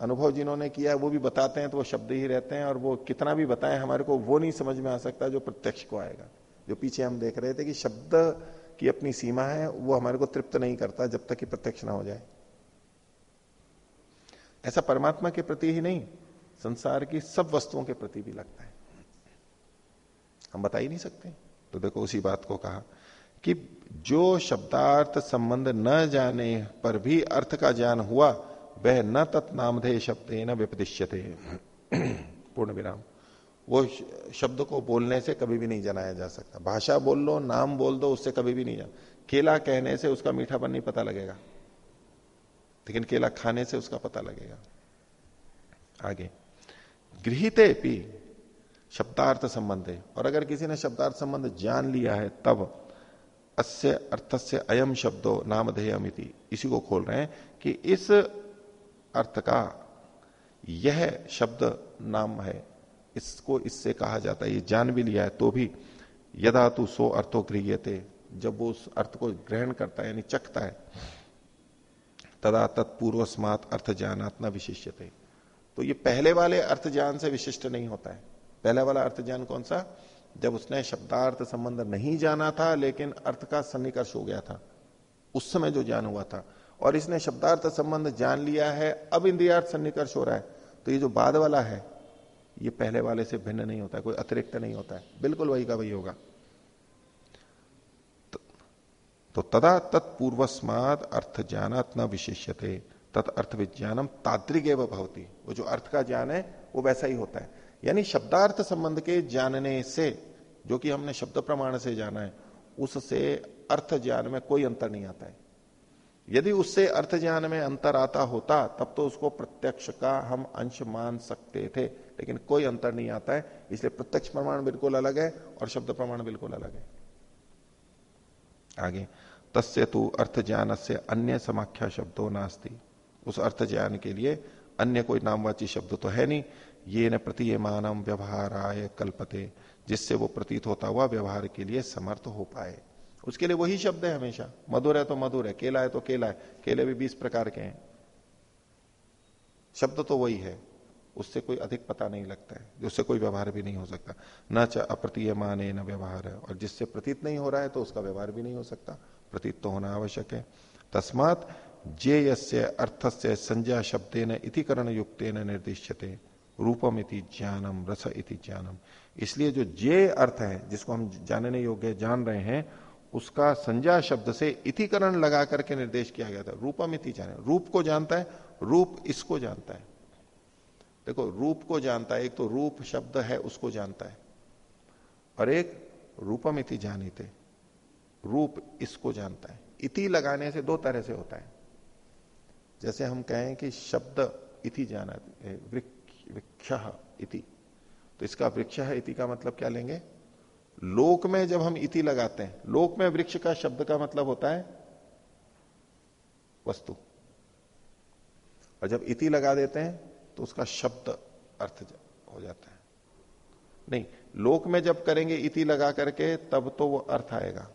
अनुभव जिन्होंने किया है, वो भी बताते हैं तो वो शब्द ही रहते हैं और वो कितना भी बताएँ हमारे को, वो नहीं समझ में आ सकता जो प्रत्यक्ष को आएगा। जो पीछे हम देख रहे थे कि शब्द की अपनी सीमा है, वो हमारे को तृप्त नहीं करता जब तक कि प्रत्यक्ष ना हो जाए। ऐसा परमात्मा के प्रति ही नहीं, संसार की सब वस्तुओं के प्रति भी लगता है। हम बता ही नहीं सकते। तो देखो उसी बात को कहा कि जो शब्दार्थ संबंध न जाने पर भी अर्थ का ज्ञान हुआ, वह न तत्नामधेय शब्द न विपदिश्यते पूर्ण विराम। वो शब्द को बोलने से कभी भी नहीं जनाया जा सकता। भाषा बोल लो, नाम बोल दो, उससे कभी भी नहीं जान केला कहने से उसका मीठापन नहीं पता लगेगा। लेकिन केला खाने से उसका पता लगेगा। आगे। गृहिते शब्दार्थ संबंध। है और अगर किसी ने शब्दार्थ संबंध जान लिया है, तब अस्य अर्थस्य अयम शब्दो नामधेयमिति इसी को खोल रहे हैं कि इस अर्थ का यह शब्द नाम है। इसको इससे कहा जाता है, ये जान भी लिया है तो भी यदा तू सो अर्थो गृहते जब वो उस अर्थ को ग्रहण करता है, यानी चखता है तदा तत्पूर्व स्मात अर्थ ज्ञानात्मा विशिष्यते। तो ये पहले वाले अर्थ ज्ञान से विशिष्ट नहीं होता है। पहला वाला अर्थ ज्ञान कौन सा? जब उसने शब्दार्थ संबंध नहीं जाना था, लेकिन अर्थ का सन्निकर्ष हो गया था। उस समय जो ज्ञान हुआ था। और इसने शब्दार्थ संबंध जान लिया है, अब इंद्रियार्थ सन्निकर्ष हो रहा है। तो ये जो बाद वाला है, ये पहले वाले से भिन्न नहीं होता कोई अतिरिक्त नहीं होता है। बिल्कुल वही का वही होगा। तो तदा तत्पूर्वस्माद अर्थ ज्ञानात न विशेष्यते। तत् अर्थ विज्ञानम तात्रिक एवं भवती। वो जो अर्थ का ज्ञान है, वो वैसा ही होता है। यानी शब्दार्थ संबंध के जानने से, जो कि हमने शब्द प्रमाण से जाना है, उससे अर्थ ज्ञान में कोई अंतर नहीं आता है। यदि उससे अर्थ ज्ञान में अंतर आता होता, तब तो उसको प्रत्यक्ष का हम अंश मान सकते थे, लेकिन कोई अंतर नहीं आता है। इसलिए प्रत्यक्ष प्रमाण बिल्कुल अलग है और शब्द प्रमाण बिल्कुल अलग है। आगे, तस्य तु अर्थ ज्ञान से अन्य समाख्या शब्दों नास्ती। उस अर्थ ज्ञान के लिए अन्य कोई नामवाची शब्द तो है नहीं। ये न प्रतीयमानम व्यवहार आय कल्पते, जिससे वो प्रतीत होता हुआ व्यवहार के लिए समर्थ हो पाए। उसके लिए वही शब्द है हमेशा। मधुर है तो मधुर है, केला है तो केला है, केले भी बीस प्रकार के हैं। शब्द तो वही है। उससे कोई अधिक पता नहीं लगता है उससे कोई व्यवहार भी नहीं हो सकता। न च अप्रतीय माने न व्यवहार। है और जिससे प्रतीत नहीं हो रहा है तो उसका व्यवहार भी नहीं हो सकता। प्रतीत तो होना आवश्यक है। तस्मात जे यस्य अर्थस्य संज्ञा शब्देन युक्त निर्दिश्यते। रूपम इति ज्ञानम, रस इति ज्ञानम। इसलिए जो जे अर्थ है, जिसको हम जानने योग्य जान रहे हैं, उसका संज्ञा शब्द से इतिकरण लगा करके निर्देश किया गया था। रूपम इति जाने। रूप को जानता है, रूप इसको जानता है। देखो, रूप को जानता है, एक तो रूप शब्द है, उसको जानता है। और एक रूपम इति जानीते, रूप इसको जानता है। इति लगाने से दो तरह से होता है। जैसे हम कहें कि शब्द इति जाना वृक्ष इति। तो इसका वृक्ष इति का मतलब क्या लेंगे? लोक में जब हम इति लगाते हैं, लोक में वृक्ष का शब्द का मतलब होता है वस्तु। और जब इति लगा देते हैं तो उसका शब्द अर्थ हो जाता है। नहीं, लोक में जब करेंगे इति लगा करके, तब तो वो अर्थ आएगा।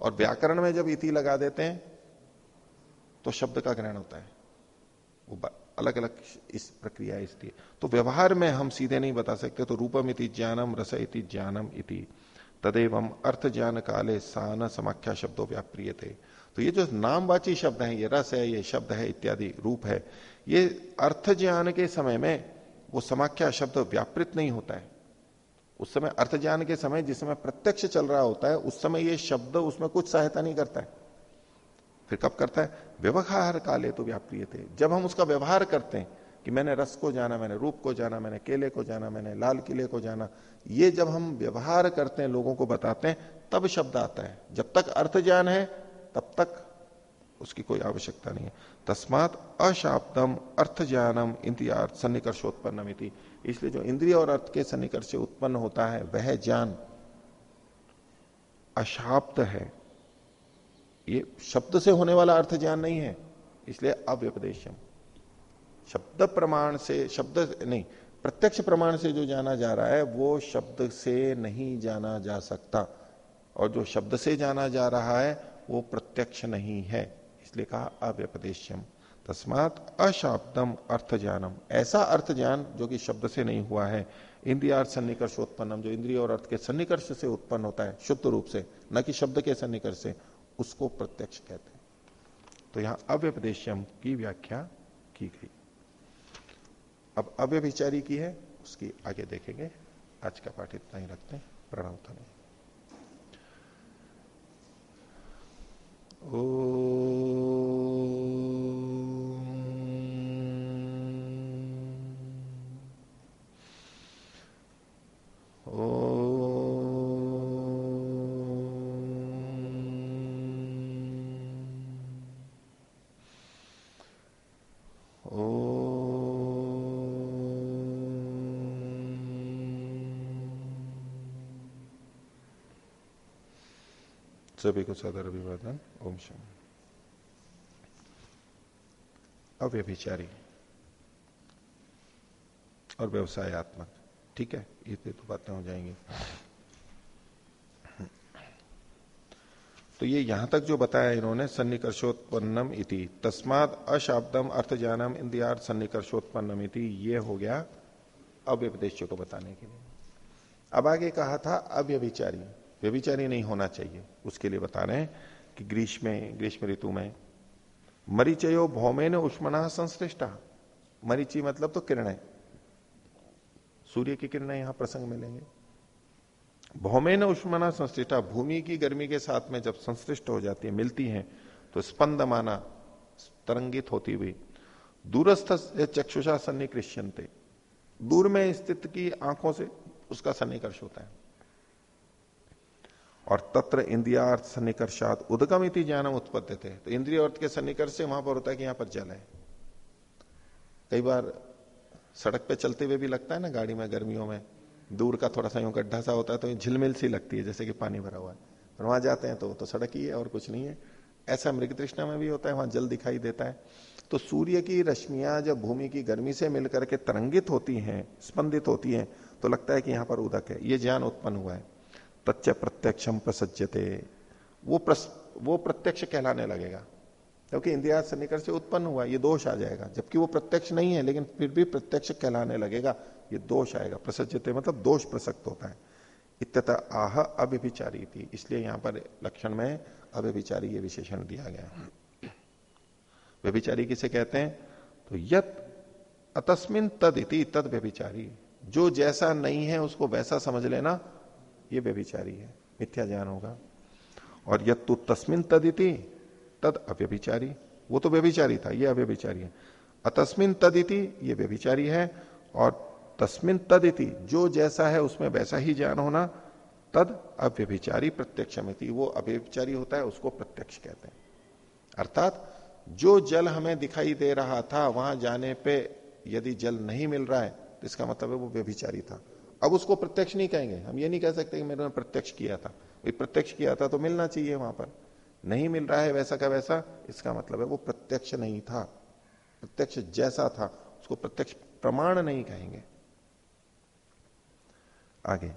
और व्याकरण में जब इति लगा देते हैं तो शब्द का ग्रहण होता है। वो अलग अलग इस प्रक्रिया इसलिए। तो व्यवहार में हम सीधे नहीं बता सकते तो रूपम इति ज्ञानम, रस इति ज्ञानम इति। तदेव अर्थ ज्ञान काले सान समाख्या शब्दों व्याप्रिय थे तो ये जो नामवाची शब्द है, ये रस है, ये शब्द है, इत्यादि रूप है, ये अर्थ ज्ञान के समय में वो समाख्या शब्द व्यापृत नहीं होता है। उस समय अर्थ ज्ञान के समय जिस समय प्रत्यक्ष चल रहा होता है, उस समय ये शब्द उसमें कुछ सहायता नहीं करता है। फिर कब करता है? व्यवहार काले तो व्याप्रिय थे। जब हम उसका व्यवहार करते हैं कि मैंने रस को जाना, मैंने रूप को जाना, मैंने केले को जाना, मैंने लाल किले को जाना, ये जब हम व्यवहार करते हैं, लोगों को बताते हैं, तब शब्द आता है। जब तक अर्थ ज्ञान है तब तक उसकी कोई आवश्यकता नहीं है। तस्मात अशाब्दम अर्थ ज्ञानम इंद्रिया सन्निकर्षोत्पन्न इसलिए जो इंद्रिय और अर्थ के सन्निकर्ष से उत्पन्न होता है, वह ज्ञान अशाब्द है। ये शब्द से होने वाला अर्थ ज्ञान नहीं है, इसलिए अव्यपदेशम शब्द प्रमाण से, शब्द नहीं, प्रत्यक्ष प्रमाण से जो जाना जा रहा है, वो शब्द से नहीं जाना जा सकता। और जो शब्द से जाना जा रहा है वो प्रत्यक्ष नहीं है। इसलिए कहा अव्यपदेश्यम। तस्मात अशाब्दम अर्थ ज्ञानम ऐसा अर्थ ज्ञान जो कि शब्द से नहीं हुआ है। इंद्रिया सन्निकर्ष उत्पन्नम, जो इंद्रिय और अर्थ के सन्निकर्ष से उत्पन्न होता है, शुद्ध रूप से, न कि शब्द के सन्निकर्ष से, उसको प्रत्यक्ष कहते हैं। तो यहाँ अव्यपदेश्यम की व्याख्या की गई। अब अव्यभिचारी की है, उसकी आगे देखेंगे। आज का पाठ इतना ही रखते हैं। प्रणव धन्यवाद। ओ सभी को सदर अभिवादन ओम शम अव्यभिचारी और व्यवसायत्मक। ठीक है? ये तो बातें हो जाएँगी। तो ये यहाँ तक जो बताया इन्होंने, सन्निकर्षोत्पन्नम इति। तस्माद अशाब्दम अर्थ ज्ञानम इंदियार सन्निकर्षोत्पन्नम इति। ये हो गया अव्यपदेश को बताने के लिए। अब आगे कहा था अव्यभिचारी। व्यभिचारी नहीं होना चाहिए। उसके लिए बता रहे हैं कि ग्रीष्म में, ग्रीष्म ऋतु में, मरीचयो भौमेन उष्मना संश्रेष्टा मरीची मतलब तो किरणें सूर्य की किरणें यहाँ प्रसंग मिलेंगे भौमेन उष्मना संश्रेष्टा भूमि की गर्मी के साथ में जब संश्लिष्ट हो जाती है, मिलती है तो स्पंद माना तरंगित होती हुई। दूरस्थ चक्षुषा सन्निकृष्यंते दूर में स्थित की आँखों से उसका सन्निकर्ष होता है। और तत्र इंद्रियार्थ सन्निकर्षात उदगम इति ज्ञानम उत्पत्ति थे तो इंद्रिय अर्थ के सन्निकर्ष से वहाँ पर होता है कि यहाँ पर जल है। कई बार सड़क पे चलते हुए भी लगता है ना गाड़ी में, गर्मियों में, दूर का थोड़ा सा यूँ गड्ढा सा होता है तो झिलमिल सी लगती है, जैसे कि पानी भरा हुआ है। पर वहाँ जाते हैं तो तो सड़क ही है और कुछ नहीं है। ऐसा मृग तृष्णा में भी होता है, वहाँ जल दिखाई देता है। तो सूर्य की रश्मियाँ जब भूमि की गर्मी से मिलकर के तरंगित होती हैं, स्पंदित होती हैं तो लगता है कि यहाँ पर उदक है। ये ज्ञान उत्पन्न हुआ है। तच्च प्रत्यक्षम प्रसज्जते वो प्रस, वो प्रत्यक्ष कहलाने लगेगा। क्योंकि इंदिरा सन्निकर से उत्पन्न हुआ ये दोष आ जाएगा। जबकि वो प्रत्यक्ष नहीं है लेकिन फिर भी प्रत्यक्ष कहलाने लगेगा ये दोष आएगा। प्रसज्जते मतलब दोष प्रसक्त होता है। इत्यतः आह अव्यभिचारी थी इसलिए यहाँ पर लक्षण में अव्यभिचारी ये विशेषण दिया गया व्यभिचारी किसे कहते हैं? तो यत अतस्मिन तद इति तद व्यभिचारी। जो जैसा नहीं है उसको वैसा समझ लेना। ये व्यभिचारी है, मिथ्या ज्ञान होगा। और यद तु तस्मिन तदिति, तद अव्यभिचारी। वो तो व्यभिचारी था, ये अव्यभिचारी है। अतस्मिन तदिति, ये व्यभिचारी है। और तस्मिन तदिति, जो जैसा है उसमें वैसा ही ज्ञान होना, तद अव्यभिचारी प्रत्यक्ष वो अव्यभिचारी होता है, उसको प्रत्यक्ष कहते हैं। अर्थात, जो जल हमें दिखाई दे रहा था, वहाँ जाने पे यदि जल नहीं मिल रहा है तो इसका मतलब है वो व्यभिचारी था। अब उसको प्रत्यक्ष नहीं कहेंगे। हम ये नहीं कह सकते कि मैंने प्रत्यक्ष किया था। भाई, प्रत्यक्ष किया था तो मिलना चाहिए वहाँ पर। नहीं मिल रहा है वैसा का वैसा, इसका मतलब है वो प्रत्यक्ष नहीं था। प्रत्यक्ष जैसा था। उसको प्रत्यक्ष प्रमाण नहीं कहेंगे। आगे।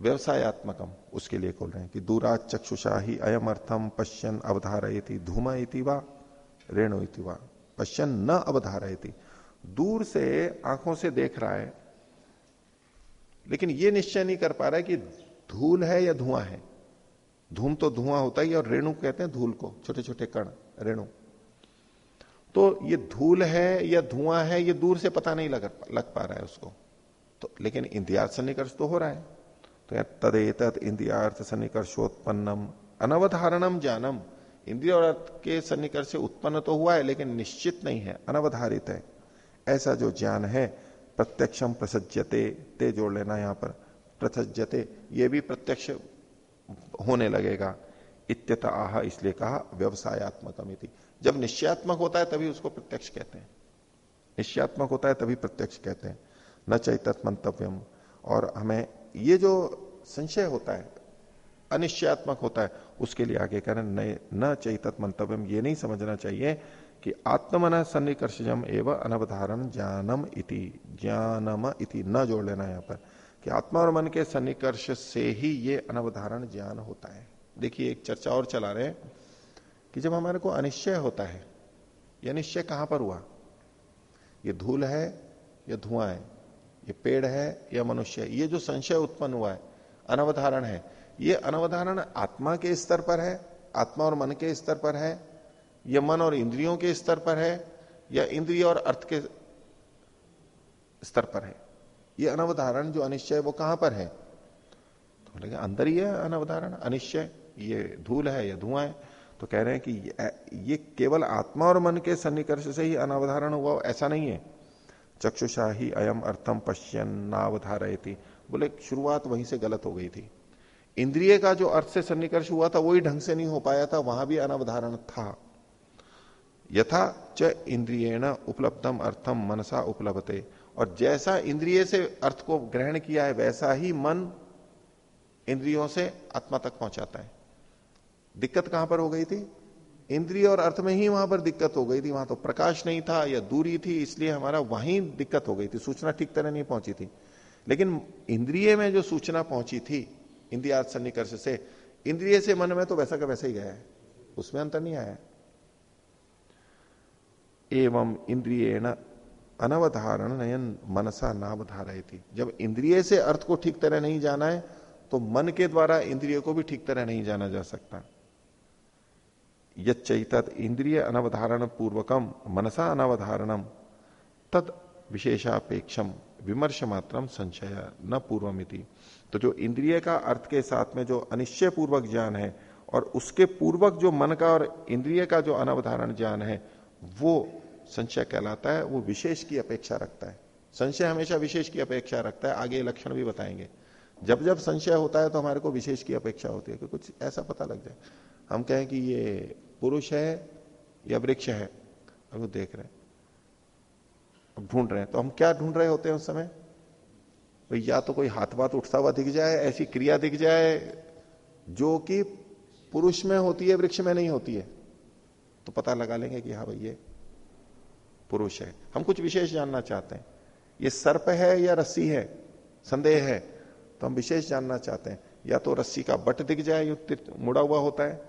व्यवसायत्मकम, उसके लिए खोल रहे हैं कि दूरा चक्षुषा ही अयम अर्थम पश्यन अवधारयती धूमा इति वा रेणु इति वा। पश्यन न अवधारयती। दूर से आँखों से देख रहा है लेकिन यह निश्चय नहीं कर पा रहा है कि धूल है या धुआँ है। धूम तो धुआँ होता ही और रेणु कहते हैं धूल को छोटे छोटे कण रेणु। तो ये धूल है या धुआँ है ये दूर से पता नहीं लग, लग पा रहा है उसको। तो लेकिन इंद्रियार्थ सन्निकर्ष तो हो रहा है। तो यार तदेत इंद्रियार्थ सन्निकर्षोत्पन्नम अनवधारणम जानम। इंद्रिय और अर्थ के सन्निकर्ष से उत्पन्न तो हुआ है लेकिन निश्चित नहीं है अनवधारित है। ऐसा जो ज्ञान है प्रत्यक्षम प्रसज्यते, ते जोड़ लेना यहाँ पर, प्रसज्यते, ये भी प्रत्यक्ष होने लगेगा। इत्यत आह, इसलिए कहा व्यवसायत्मक जब निश्चयात्मक होता है, तभी उसको प्रत्यक्ष कहते हैं। निश्चयात्मक होता है, तभी प्रत्यक्ष कहते हैं। न चैतत मंतव्यम और हमें ये जो संशय होता है, अनिश्चयात्मक होता है, उसके लिए आगे कह रहे न चैतत मंतव्यम ये नहीं समझना चाहिए कि आत्मन सन्निकर्षजम एवं अनवधारण ज्ञानम इति ज्ञानम इति न जोड़ लेना यहाँ पर, कि आत्मा और मन के सन्निकर्ष से ही ये अनवधारण ज्ञान होता है। देखिए, एक चर्चा और चला रहे कि जब हमारे को अनिश्चय होता है यह निश्चय कहाँ पर हुआ? ये धूल है, या धुआँ है, ये पेड़ है, या मनुष्य है, ये जो संशय उत्पन्न हुआ है, अनवधारण है, ये अनवधारण आत्मा के स्तर पर है, आत्मा और मन के स्तर पर है यह मन और इंद्रियों के स्तर पर है, या इंद्रिय और अर्थ के स्तर पर है? यह अनवधारण जो अनिश्चय वो कहाँ पर है? तो बोलेंगे अंदर ही है अनवधारण, अनिश्चय। ये धूल है, या धुआँ है। तो कह रहे हैं कि ये केवल आत्मा और मन के सन्निकर्ष से ही अनावधारण हुआ, ऐसा नहीं है। चक्षुषा ही अयम अर्थम पश्यन थी बोले, शुरुआत वहीं से गलत हो गई थी। इंद्रिय का जो अर्थ से सन्निकर्ष हुआ था वही ढंग से नहीं हो पाया था, वहाँ भी अनावधारण था। यथा च इंद्रियण उपलब्धम अर्थम मनसा उपलब्धते और जैसा इंद्रिय से अर्थ को ग्रहण किया है, वैसा ही मन इंद्रियों से आत्मा तक पहुंचाता है। दिक्कत कहाँ पर हो गई थी? इंद्रिय और अर्थ में ही वहाँ पर दिक्कत हो गई थी। वहाँ तो प्रकाश नहीं था या दूरी थी, इसलिए हमारा वहीं दिक्कत हो गई थी। सूचना ठीक तरह नहीं पहुँची थी। लेकिन इंद्रिय में जो सूचना पहुँची थी इंद्रिया सन्निकर्ष से, इंद्रिय से मन में तो वैसा का वैसा ही गया है। उसमें अंतर नहीं आया। एवं इंद्रिय अनवधारण नयन मनसा नावधारा थी जब इंद्रिय से अर्थ को ठीक तरह नहीं जाना है तो मन के द्वारा इंद्रिय को भी ठीक तरह नहीं जाना जा सकता। यत इंद्रिय अनवधारण पूर्वकम मनसा अनवधारणम तद विशेषापेक्षम विमर्श मात्रम संशय न पूर्वमिति। तो जो इंद्रिय का अर्थ के साथ में जो अनिश्चय पूर्वक ज्ञान है, और उसके पूर्वक जो मन का और इंद्रिय का जो अनवधारण ज्ञान है, वो संशय कहलाता है, वो विशेष की अपेक्षा रखता है। संशय हमेशा विशेष की अपेक्षा रखता है, आगे लक्षण भी बताएँगे। जब जब संशय होता है तो हमारे को विशेष की अपेक्षा होती है, कि कुछ ऐसा पता लग जाए। हम कहें कि ये पुरुष है या वृक्ष है अब देख रहे हैं अब ढूंढ रहे हैं। तो हम क्या ढूंढ रहे होते हैं उस समय? तो या तो कोई हाथ बात उठता हुआ दिख जाए, ऐसी क्रिया दिख जाए, जो कि पुरुष में होती है, वृक्ष में नहीं होती है। तो पता लगा लेंगे कि हाँ भाई, ये पुरुष है। हम कुछ विशेष जानना चाहते हैं। ये सर्प है या रस्सी है? संदेह है। तो हम विशेष जानना चाहते हैं। या तो रस्सी का बट दिख जाए मुड़ा हुआ होता है,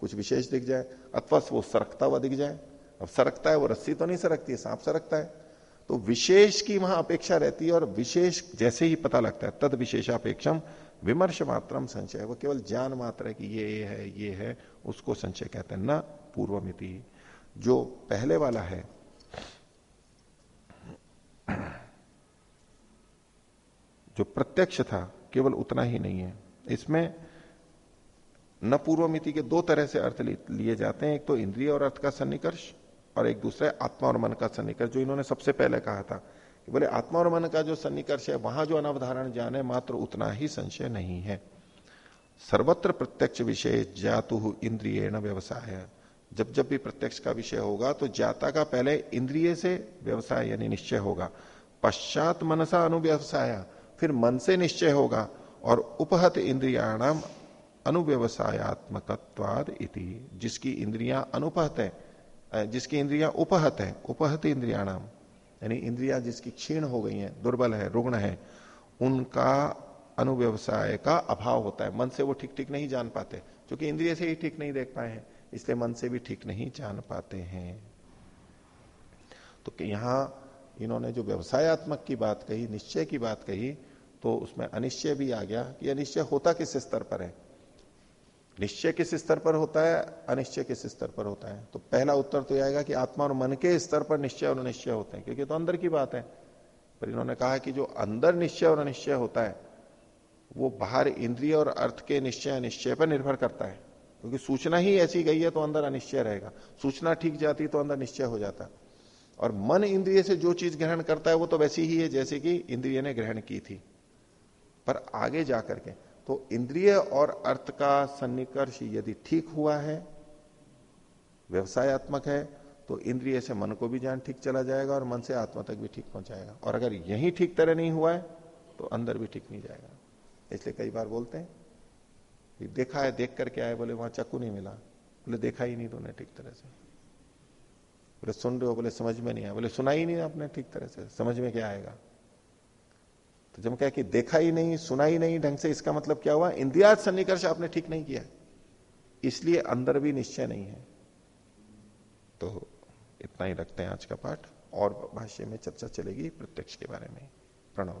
कुछ विशेष दिख जाए, अथवा वो सरकता हुआ दिख जाए। अब सरकता है, वो रस्सी तो नहीं सरकती है, सांप सरकता है। तो विशेष की वहाँ अपेक्षा रहती है और विशेष जैसे ही पता लगता है, तद विशेषापेक्षम विमर्श मात्रम संशय। वो केवल ज्ञान मात्र है कि ये है ये है, उसको संशय कहते हैं। न पूर्वमिति। जो पहले वाला है जो प्रत्यक्ष था, केवल उतना ही नहीं है। इसमें न पूर्वमिति के दो तरह से अर्थ लिए जाते हैं। एक तो इंद्रिय और अर्थ का सन्निकर्ष, और एक दूसरे आत्मा और मन का सन्निकर्ष, जो इन्होंने सबसे पहले कहा था कि बोले, आत्मा और मन का जो सन्निकर्ष है, वहाँ जो अनवधारण ज्ञान है, मात्र उतना ही संशय नहीं है। सर्वत्र प्रत्यक्ष विषय जातु इंद्रिय व्यवसाय। जब जब भी प्रत्यक्ष का विषय होगा तो जाता का पहले इंद्रिय से व्यवसाय यानी निश्चय होगा। पश्चात मनसा अनुव्यवसाय, फिर मन से निश्चय होगा, और उपहत इंद्रियाणाम अनुव्यवसायत्मकवाद इति, जिसकी इंद्रियाँ अनुपहत है जिसकी इंद्रियाँ उपहत है, उपहत इंद्रियाणाम, यानी इंद्रिया जिसकी क्षीण हो गई हैं, दुर्बल है, रुग्ण है, उनका अनुव्यवसाय का अभाव होता है। मन से वो ठीक ठीक नहीं जान पाते, क्योंकि इंद्रिय से ही ठीक नहीं देख पाए हैं। इसलिए मन से भी ठीक नहीं जान पाते हैं। तो यहाँ इन्होंने जो व्यवसायत्मक की बात कही, निश्चय की बात कही तो उसमें अनिश्चय भी आ गया कि अनिश्चय होता किस स्तर पर है? निश्चय किस स्तर पर होता है? अनिश्चय किस स्तर पर होता है? तो पहला उत्तर तो यह आएगा कि आत्मा और मन के स्तर पर निश्चय और अनिश्चय होते हैं, क्योंकि तो अंदर की बात है। पर इन्होंने कहा कि जो अंदर निश्चय और अनिश्चय होता है, वो बाहर इंद्रिय और अर्थ के निश्चय अनिश्चय पर निर्भर करता है। क्योंकि सूचना ही ऐसी गई है तो अंदर अनिश्चय रहेगा। सूचना ठीक जाती तो अंदर निश्चय हो जाता। और मन इंद्रिय से जो चीज़ ग्रहण करता है वो तो वैसी ही है जैसे कि इंद्रिय ने ग्रहण की थी। पर आगे जाकर के तो इंद्रिय और अर्थ का सन्निकर्ष यदि ठीक हुआ है, व्यवसायत्मक है तो इंद्रिय से मन को भी ज्ञान ठीक चला जाएगा और मन से आत्मा तक भी ठीक पहुंचाएगा और अगर यही ठीक तरह नहीं हुआ है तो अंदर भी ठीक नहीं जाएगा। इसलिए कई बार बोलते हैं देखा है, देख करके आए, बोले वहाँ चक्कू नहीं मिला। बोले देखा ही नहीं तूने ठीक तरह से। बोले सुन रहे हो, बोले समझ में नहीं आया। बोले सुना ही नहीं आपने ठीक तरह से, समझ में क्या आएगा? तो जब कहा कि देखा ही नहीं, सुना ही नहीं ढंग से, इसका मतलब क्या हुआ? इंद्रिया सन्निकर्ष आपने ठीक नहीं किया। इसलिए अंदर भी निश्चय नहीं है। तो इतना ही रखते हैं आज का पाठ, और भाष्य में चर्चा चलेगी प्रत्यक्ष के बारे में। प्रणव ओ